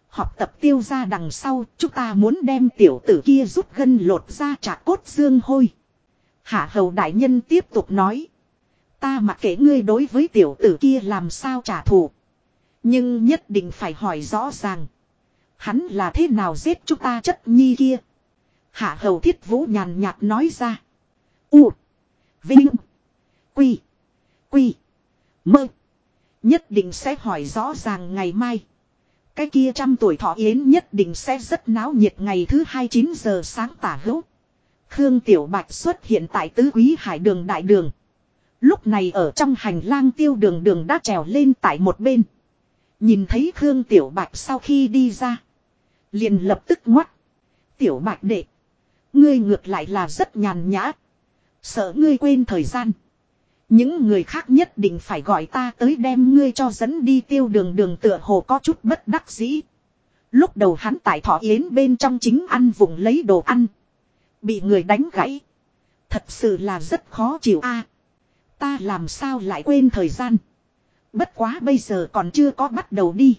Học tập tiêu ra đằng sau, chúng ta muốn đem tiểu tử kia rút gân lột ra trả cốt dương hôi. Hạ hầu đại nhân tiếp tục nói. Ta mặc kệ ngươi đối với tiểu tử kia làm sao trả thù. Nhưng nhất định phải hỏi rõ ràng. Hắn là thế nào giết chúng ta chất nhi kia. Hạ hầu thiết vũ nhàn nhạt nói ra. U. Vinh. Quy. Quy. Mơ. Nhất định sẽ hỏi rõ ràng ngày mai. Cái kia trăm tuổi thọ yến nhất định sẽ rất náo nhiệt ngày thứ hai chín giờ sáng tả hữu. Khương Tiểu Bạch xuất hiện tại tứ quý hải đường đại đường. Lúc này ở trong hành lang tiêu đường đường đã trèo lên tại một bên. Nhìn thấy Khương Tiểu Bạch sau khi đi ra. Liền lập tức ngoắt. Tiểu Bạch đệ. Ngươi ngược lại là rất nhàn nhã. Sợ ngươi quên thời gian. Những người khác nhất định phải gọi ta tới đem ngươi cho dẫn đi tiêu đường đường tựa hồ có chút bất đắc dĩ. Lúc đầu hắn tại thọ yến bên trong chính ăn vùng lấy đồ ăn. Bị người đánh gãy. Thật sự là rất khó chịu a ta làm sao lại quên thời gian. Bất quá bây giờ còn chưa có bắt đầu đi.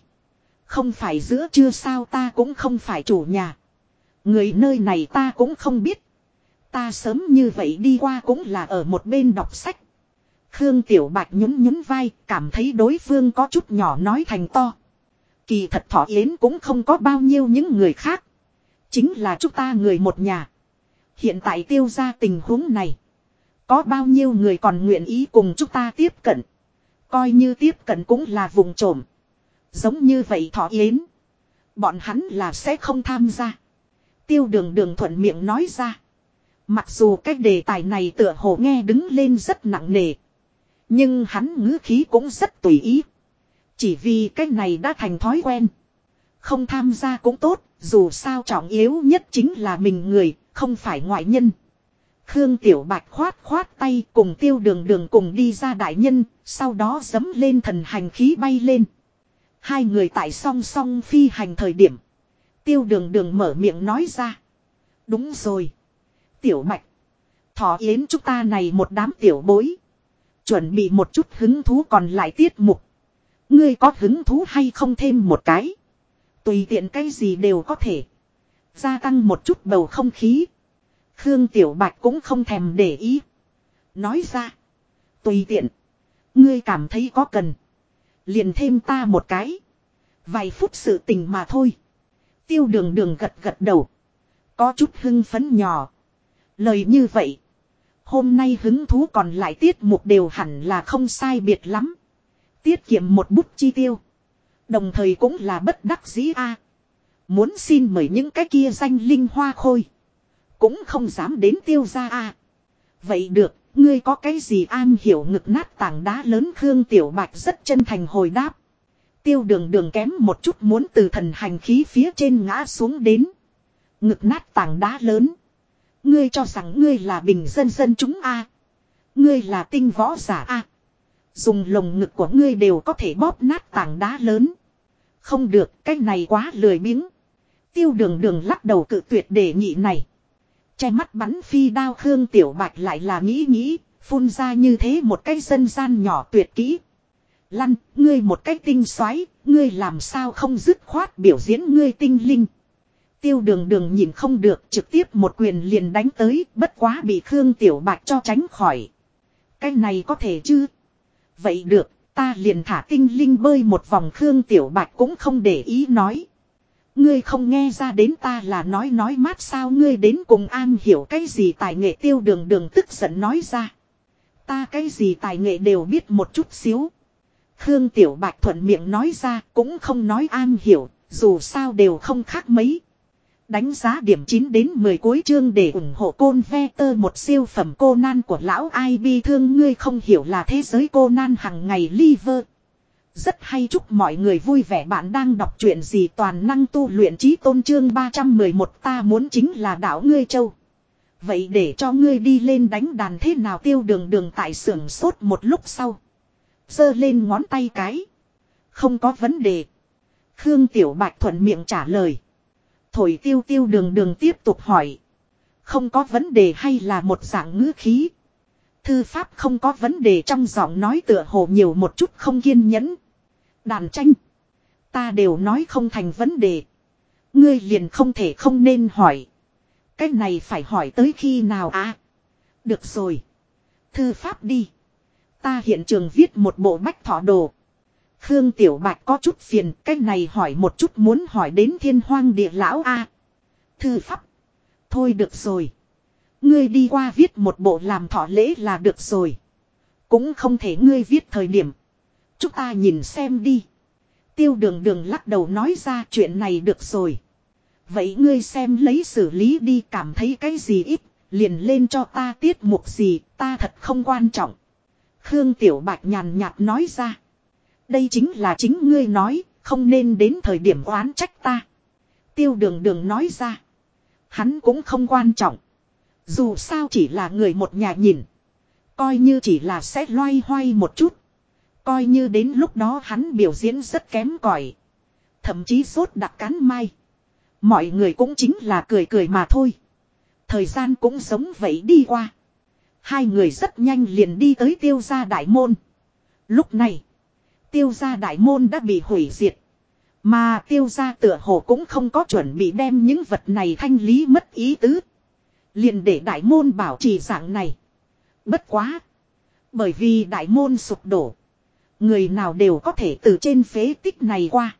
Không phải giữa trưa sao ta cũng không phải chủ nhà. Người nơi này ta cũng không biết. Ta sớm như vậy đi qua cũng là ở một bên đọc sách. Khương Tiểu Bạch nhún nhún vai, cảm thấy đối phương có chút nhỏ nói thành to. Kỳ thật thọ yến cũng không có bao nhiêu những người khác. Chính là chúng ta người một nhà. Hiện tại tiêu ra tình huống này. Có bao nhiêu người còn nguyện ý cùng chúng ta tiếp cận. Coi như tiếp cận cũng là vùng trộm. Giống như vậy thọ yến. Bọn hắn là sẽ không tham gia. Tiêu đường đường thuận miệng nói ra. Mặc dù cách đề tài này tựa hồ nghe đứng lên rất nặng nề. Nhưng hắn ngữ khí cũng rất tùy ý. Chỉ vì cái này đã thành thói quen. Không tham gia cũng tốt, dù sao trọng yếu nhất chính là mình người, không phải ngoại nhân. Khương Tiểu Bạch khoát khoát tay cùng tiêu đường đường cùng đi ra đại nhân, sau đó dấm lên thần hành khí bay lên. Hai người tại song song phi hành thời điểm. Tiêu đường đường mở miệng nói ra. Đúng rồi. Tiểu Bạch. Thỏ yến chúng ta này một đám tiểu bối. Chuẩn bị một chút hứng thú còn lại tiết mục. Ngươi có hứng thú hay không thêm một cái. Tùy tiện cái gì đều có thể. Gia tăng một chút bầu không khí. Khương Tiểu Bạch cũng không thèm để ý. Nói ra. Tùy tiện. Ngươi cảm thấy có cần. Liền thêm ta một cái. Vài phút sự tình mà thôi. Tiêu đường đường gật gật đầu. Có chút hưng phấn nhỏ. Lời như vậy. Hôm nay hứng thú còn lại tiết mục đều hẳn là không sai biệt lắm. Tiết kiệm một bút chi tiêu. Đồng thời cũng là bất đắc dĩ a. Muốn xin mời những cái kia danh linh hoa khôi. Cũng không dám đến tiêu ra a. Vậy được, ngươi có cái gì an hiểu ngực nát tảng đá lớn Khương Tiểu Bạch rất chân thành hồi đáp. Tiêu đường đường kém một chút muốn từ thần hành khí phía trên ngã xuống đến. Ngực nát tảng đá lớn. Ngươi cho rằng ngươi là bình dân dân chúng A. Ngươi là tinh võ giả A. Dùng lồng ngực của ngươi đều có thể bóp nát tảng đá lớn. Không được, cái này quá lười biếng. Tiêu đường đường lắc đầu cự tuyệt đề nghị này. Che mắt bắn phi đao Khương Tiểu Bạch lại là nghĩ nghĩ, phun ra như thế một cái dân gian nhỏ tuyệt kỹ. Lăn, ngươi một cách tinh xoáy, ngươi làm sao không dứt khoát biểu diễn ngươi tinh linh. Tiêu đường đường nhìn không được trực tiếp một quyền liền đánh tới, bất quá bị Khương Tiểu Bạch cho tránh khỏi. Cái này có thể chứ? Vậy được, ta liền thả tinh linh bơi một vòng Khương Tiểu Bạch cũng không để ý nói. Ngươi không nghe ra đến ta là nói nói mát sao ngươi đến cùng an hiểu cái gì tài nghệ tiêu đường đường tức giận nói ra. Ta cái gì tài nghệ đều biết một chút xíu. Khương Tiểu Bạch thuận miệng nói ra cũng không nói an hiểu, dù sao đều không khác mấy. Đánh giá điểm 9 đến 10 cuối chương để ủng hộ côn ve tơ một siêu phẩm cô nan của lão ai bi thương ngươi không hiểu là thế giới cô nan hằng ngày liver. Rất hay chúc mọi người vui vẻ bạn đang đọc truyện gì toàn năng tu luyện trí tôn trương 311 ta muốn chính là đảo ngươi châu. Vậy để cho ngươi đi lên đánh đàn thế nào tiêu đường đường tại sưởng sốt một lúc sau. giơ lên ngón tay cái. Không có vấn đề. Khương Tiểu Bạch thuận miệng trả lời. Thổi tiêu tiêu đường đường tiếp tục hỏi. Không có vấn đề hay là một dạng ngữ khí. Thư pháp không có vấn đề trong giọng nói tựa hồ nhiều một chút không kiên nhẫn. Đàn tranh. Ta đều nói không thành vấn đề. Ngươi liền không thể không nên hỏi. Cái này phải hỏi tới khi nào à? Được rồi. Thư pháp đi. Ta hiện trường viết một bộ bách thọ đồ. Khương Tiểu Bạch có chút phiền, cái này hỏi một chút muốn hỏi đến thiên hoang địa lão A. Thư pháp. Thôi được rồi. Ngươi đi qua viết một bộ làm thọ lễ là được rồi. Cũng không thể ngươi viết thời điểm. Chúng ta nhìn xem đi. Tiêu đường đường lắc đầu nói ra chuyện này được rồi. Vậy ngươi xem lấy xử lý đi cảm thấy cái gì ít, liền lên cho ta tiết mục gì, ta thật không quan trọng. Khương Tiểu Bạch nhàn nhạt nói ra. Đây chính là chính ngươi nói, không nên đến thời điểm oán trách ta. Tiêu đường đường nói ra. Hắn cũng không quan trọng. Dù sao chỉ là người một nhà nhìn. Coi như chỉ là sẽ loay hoay một chút. Coi như đến lúc đó hắn biểu diễn rất kém cỏi Thậm chí sốt đặc cán mai. Mọi người cũng chính là cười cười mà thôi. Thời gian cũng sống vậy đi qua. Hai người rất nhanh liền đi tới tiêu gia đại môn. Lúc này, tiêu gia đại môn đã bị hủy diệt. Mà tiêu gia tựa hồ cũng không có chuẩn bị đem những vật này thanh lý mất ý tứ. Liền để đại môn bảo trì dạng này. Bất quá. Bởi vì đại môn sụp đổ. Người nào đều có thể từ trên phế tích này qua.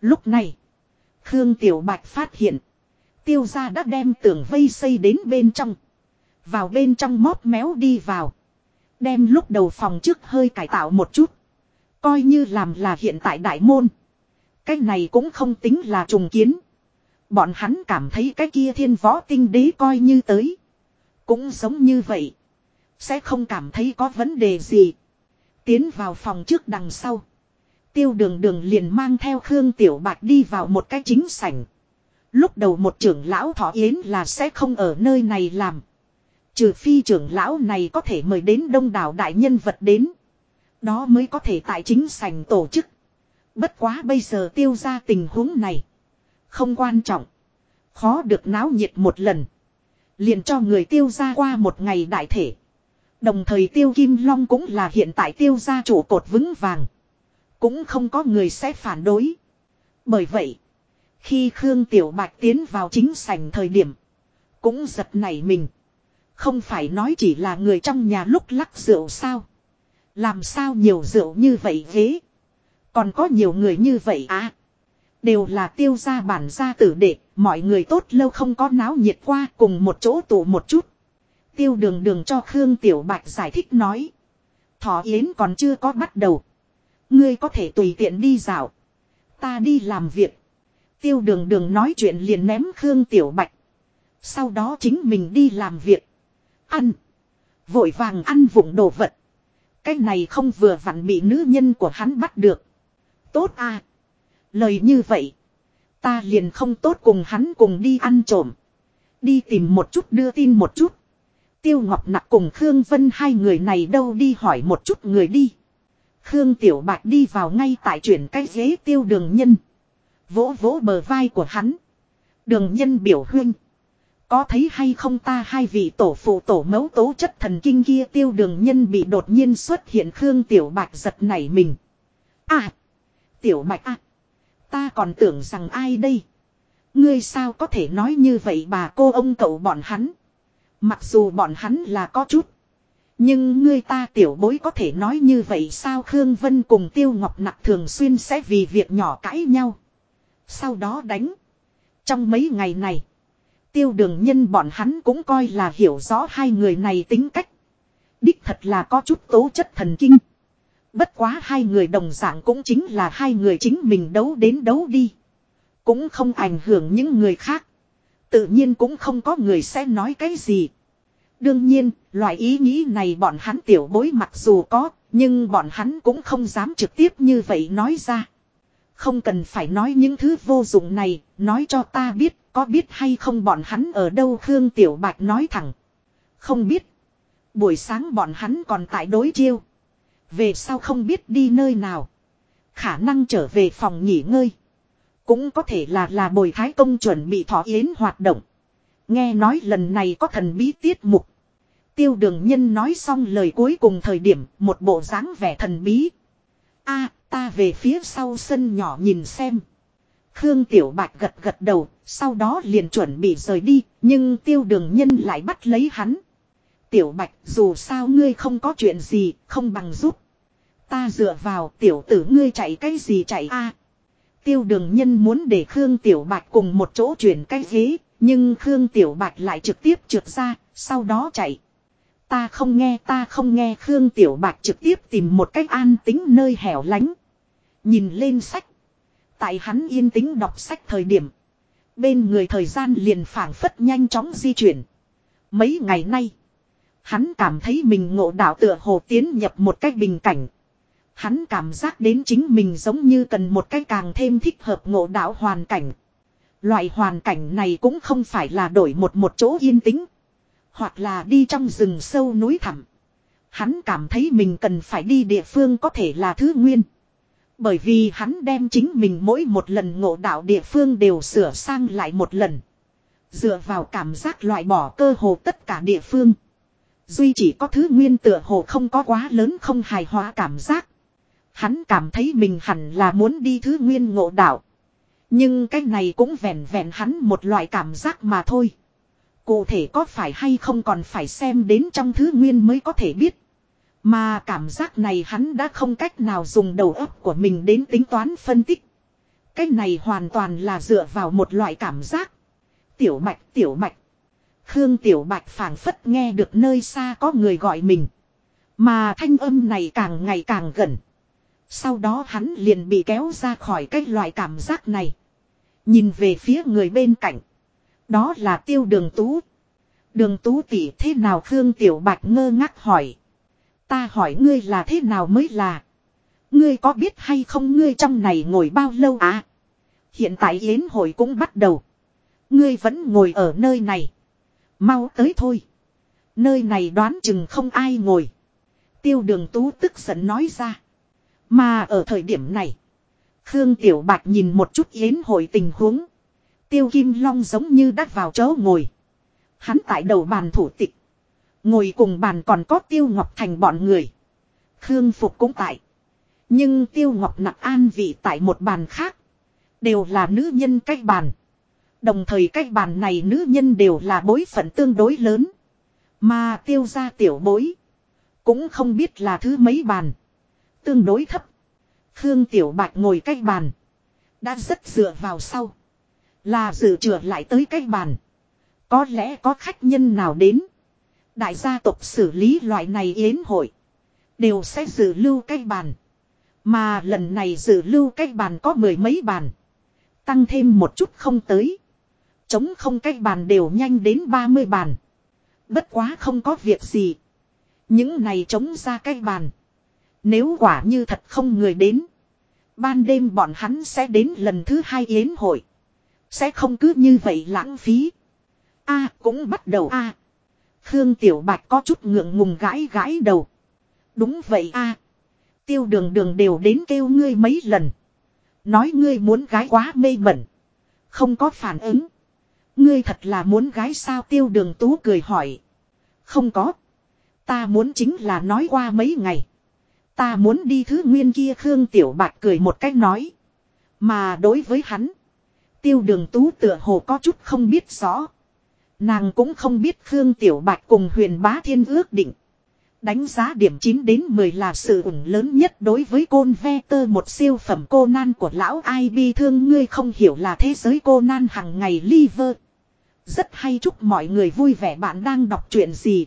Lúc này. Khương Tiểu Bạch phát hiện. Tiêu gia đã đem tường vây xây đến bên trong. Vào bên trong móp méo đi vào. Đem lúc đầu phòng trước hơi cải tạo một chút. Coi như làm là hiện tại đại môn. Cái này cũng không tính là trùng kiến. Bọn hắn cảm thấy cái kia thiên võ tinh đế coi như tới. Cũng giống như vậy. Sẽ không cảm thấy có vấn đề gì. Tiến vào phòng trước đằng sau. Tiêu đường đường liền mang theo Khương Tiểu Bạch đi vào một cái chính sảnh. Lúc đầu một trưởng lão thọ yến là sẽ không ở nơi này làm. Trừ phi trưởng lão này có thể mời đến đông đảo đại nhân vật đến. Đó mới có thể tại chính sảnh tổ chức. Bất quá bây giờ tiêu ra tình huống này. Không quan trọng. Khó được náo nhiệt một lần. Liền cho người tiêu ra qua một ngày đại thể. Đồng thời tiêu kim long cũng là hiện tại tiêu gia chủ cột vững vàng. Cũng không có người sẽ phản đối. Bởi vậy, khi Khương Tiểu Bạch tiến vào chính sảnh thời điểm, cũng giật nảy mình. Không phải nói chỉ là người trong nhà lúc lắc rượu sao. Làm sao nhiều rượu như vậy ghế. Còn có nhiều người như vậy à. Đều là tiêu gia bản gia tử đệ, mọi người tốt lâu không có náo nhiệt qua cùng một chỗ tụ một chút. Tiêu đường đường cho Khương Tiểu Bạch giải thích nói. Thỏ Yến còn chưa có bắt đầu. Ngươi có thể tùy tiện đi dạo. Ta đi làm việc. Tiêu đường đường nói chuyện liền ném Khương Tiểu Bạch. Sau đó chính mình đi làm việc. Ăn. Vội vàng ăn vụng đồ vật. Cái này không vừa vặn bị nữ nhân của hắn bắt được. Tốt à. Lời như vậy. Ta liền không tốt cùng hắn cùng đi ăn trộm. Đi tìm một chút đưa tin một chút. Tiêu Ngọc Nặc cùng Khương Vân hai người này đâu đi hỏi một chút người đi. Khương Tiểu Bạch đi vào ngay tại chuyển cái ghế tiêu đường nhân. Vỗ vỗ bờ vai của hắn. Đường nhân biểu huynh. Có thấy hay không ta hai vị tổ phụ tổ mẫu tố chất thần kinh kia tiêu đường nhân bị đột nhiên xuất hiện Khương Tiểu Bạch giật nảy mình. À! Tiểu Bạch à! Ta còn tưởng rằng ai đây? Ngươi sao có thể nói như vậy bà cô ông cậu bọn hắn? Mặc dù bọn hắn là có chút. Nhưng ngươi ta tiểu bối có thể nói như vậy sao Khương Vân cùng Tiêu Ngọc Nặc thường xuyên sẽ vì việc nhỏ cãi nhau. Sau đó đánh. Trong mấy ngày này. Tiêu đường nhân bọn hắn cũng coi là hiểu rõ hai người này tính cách. Đích thật là có chút tố chất thần kinh. Bất quá hai người đồng dạng cũng chính là hai người chính mình đấu đến đấu đi. Cũng không ảnh hưởng những người khác. Tự nhiên cũng không có người sẽ nói cái gì. Đương nhiên, loại ý nghĩ này bọn hắn tiểu bối mặc dù có, nhưng bọn hắn cũng không dám trực tiếp như vậy nói ra. Không cần phải nói những thứ vô dụng này, nói cho ta biết, có biết hay không bọn hắn ở đâu Khương Tiểu Bạch nói thẳng. Không biết. Buổi sáng bọn hắn còn tại đối chiêu. Về sau không biết đi nơi nào. Khả năng trở về phòng nghỉ ngơi. Cũng có thể là là bồi thái công chuẩn bị thọ yến hoạt động. Nghe nói lần này có thần bí tiết mục. Tiêu đường nhân nói xong lời cuối cùng thời điểm một bộ dáng vẻ thần bí. a ta về phía sau sân nhỏ nhìn xem. Khương Tiểu Bạch gật gật đầu, sau đó liền chuẩn bị rời đi, nhưng tiêu đường nhân lại bắt lấy hắn. Tiểu Bạch, dù sao ngươi không có chuyện gì, không bằng giúp. Ta dựa vào tiểu tử ngươi chạy cái gì chạy a Tiêu đường nhân muốn để Khương Tiểu Bạch cùng một chỗ chuyển cái ghế, nhưng Khương Tiểu Bạch lại trực tiếp trượt ra, sau đó chạy. Ta không nghe ta không nghe Khương Tiểu Bạch trực tiếp tìm một cách an tính nơi hẻo lánh. Nhìn lên sách. Tại hắn yên tĩnh đọc sách thời điểm. Bên người thời gian liền phảng phất nhanh chóng di chuyển. Mấy ngày nay. Hắn cảm thấy mình ngộ đạo tựa hồ tiến nhập một cách bình cảnh. Hắn cảm giác đến chính mình giống như cần một cách càng thêm thích hợp ngộ đạo hoàn cảnh. Loại hoàn cảnh này cũng không phải là đổi một một chỗ yên tĩnh. Hoặc là đi trong rừng sâu núi thẳm. Hắn cảm thấy mình cần phải đi địa phương có thể là thứ nguyên. Bởi vì hắn đem chính mình mỗi một lần ngộ đạo địa phương đều sửa sang lại một lần. Dựa vào cảm giác loại bỏ cơ hồ tất cả địa phương. Duy chỉ có thứ nguyên tựa hồ không có quá lớn không hài hòa cảm giác. Hắn cảm thấy mình hẳn là muốn đi thứ nguyên ngộ đạo. Nhưng cái này cũng vẹn vẹn hắn một loại cảm giác mà thôi. Cụ thể có phải hay không còn phải xem đến trong thứ nguyên mới có thể biết. Mà cảm giác này hắn đã không cách nào dùng đầu óc của mình đến tính toán phân tích. Cái này hoàn toàn là dựa vào một loại cảm giác. Tiểu mạch tiểu mạch Khương tiểu bạch phảng phất nghe được nơi xa có người gọi mình. Mà thanh âm này càng ngày càng gần. Sau đó hắn liền bị kéo ra khỏi cái loại cảm giác này. Nhìn về phía người bên cạnh. Đó là tiêu đường tú. Đường tú tỷ thế nào Khương Tiểu Bạch ngơ ngác hỏi. Ta hỏi ngươi là thế nào mới là. Ngươi có biết hay không ngươi trong này ngồi bao lâu à? Hiện tại yến hội cũng bắt đầu. Ngươi vẫn ngồi ở nơi này. Mau tới thôi. Nơi này đoán chừng không ai ngồi. Tiêu đường tú tức giận nói ra. Mà ở thời điểm này. Khương Tiểu Bạch nhìn một chút yến hội tình huống. Tiêu Kim Long giống như đắt vào chỗ ngồi. Hắn tại đầu bàn thủ tịch. Ngồi cùng bàn còn có Tiêu Ngọc Thành bọn người. Khương Phục cũng tại. Nhưng Tiêu Ngọc nặng an vị tại một bàn khác. Đều là nữ nhân cách bàn. Đồng thời cách bàn này nữ nhân đều là bối phận tương đối lớn. Mà tiêu ra tiểu bối. Cũng không biết là thứ mấy bàn. Tương đối thấp. Khương Tiểu Bạch ngồi cách bàn. Đã rất dựa vào sau. Là dự trở lại tới cách bàn. Có lẽ có khách nhân nào đến. Đại gia tộc xử lý loại này yến hội. Đều sẽ dự lưu cách bàn. Mà lần này dự lưu cách bàn có mười mấy bàn. Tăng thêm một chút không tới. Chống không cách bàn đều nhanh đến 30 bàn. Bất quá không có việc gì. Những này chống ra cách bàn. Nếu quả như thật không người đến. Ban đêm bọn hắn sẽ đến lần thứ hai yến hội. Sẽ không cứ như vậy lãng phí. a, cũng bắt đầu a Khương Tiểu Bạch có chút ngượng ngùng gãi gãi đầu. Đúng vậy a Tiêu đường đường đều đến kêu ngươi mấy lần. Nói ngươi muốn gái quá mê mẩn. Không có phản ứng. Ngươi thật là muốn gái sao tiêu đường tú cười hỏi. Không có. Ta muốn chính là nói qua mấy ngày. Ta muốn đi thứ nguyên kia, Khương Tiểu Bạch cười một cách nói. Mà đối với hắn. Tiêu đường tú tựa hồ có chút không biết rõ. Nàng cũng không biết Khương Tiểu Bạch cùng huyền bá thiên ước định. Đánh giá điểm 9 đến 10 là sự ủng lớn nhất đối với côn ve tơ, một siêu phẩm cô nan của lão ai bi thương ngươi không hiểu là thế giới cô nan hằng ngày liver. Rất hay chúc mọi người vui vẻ bạn đang đọc truyện gì.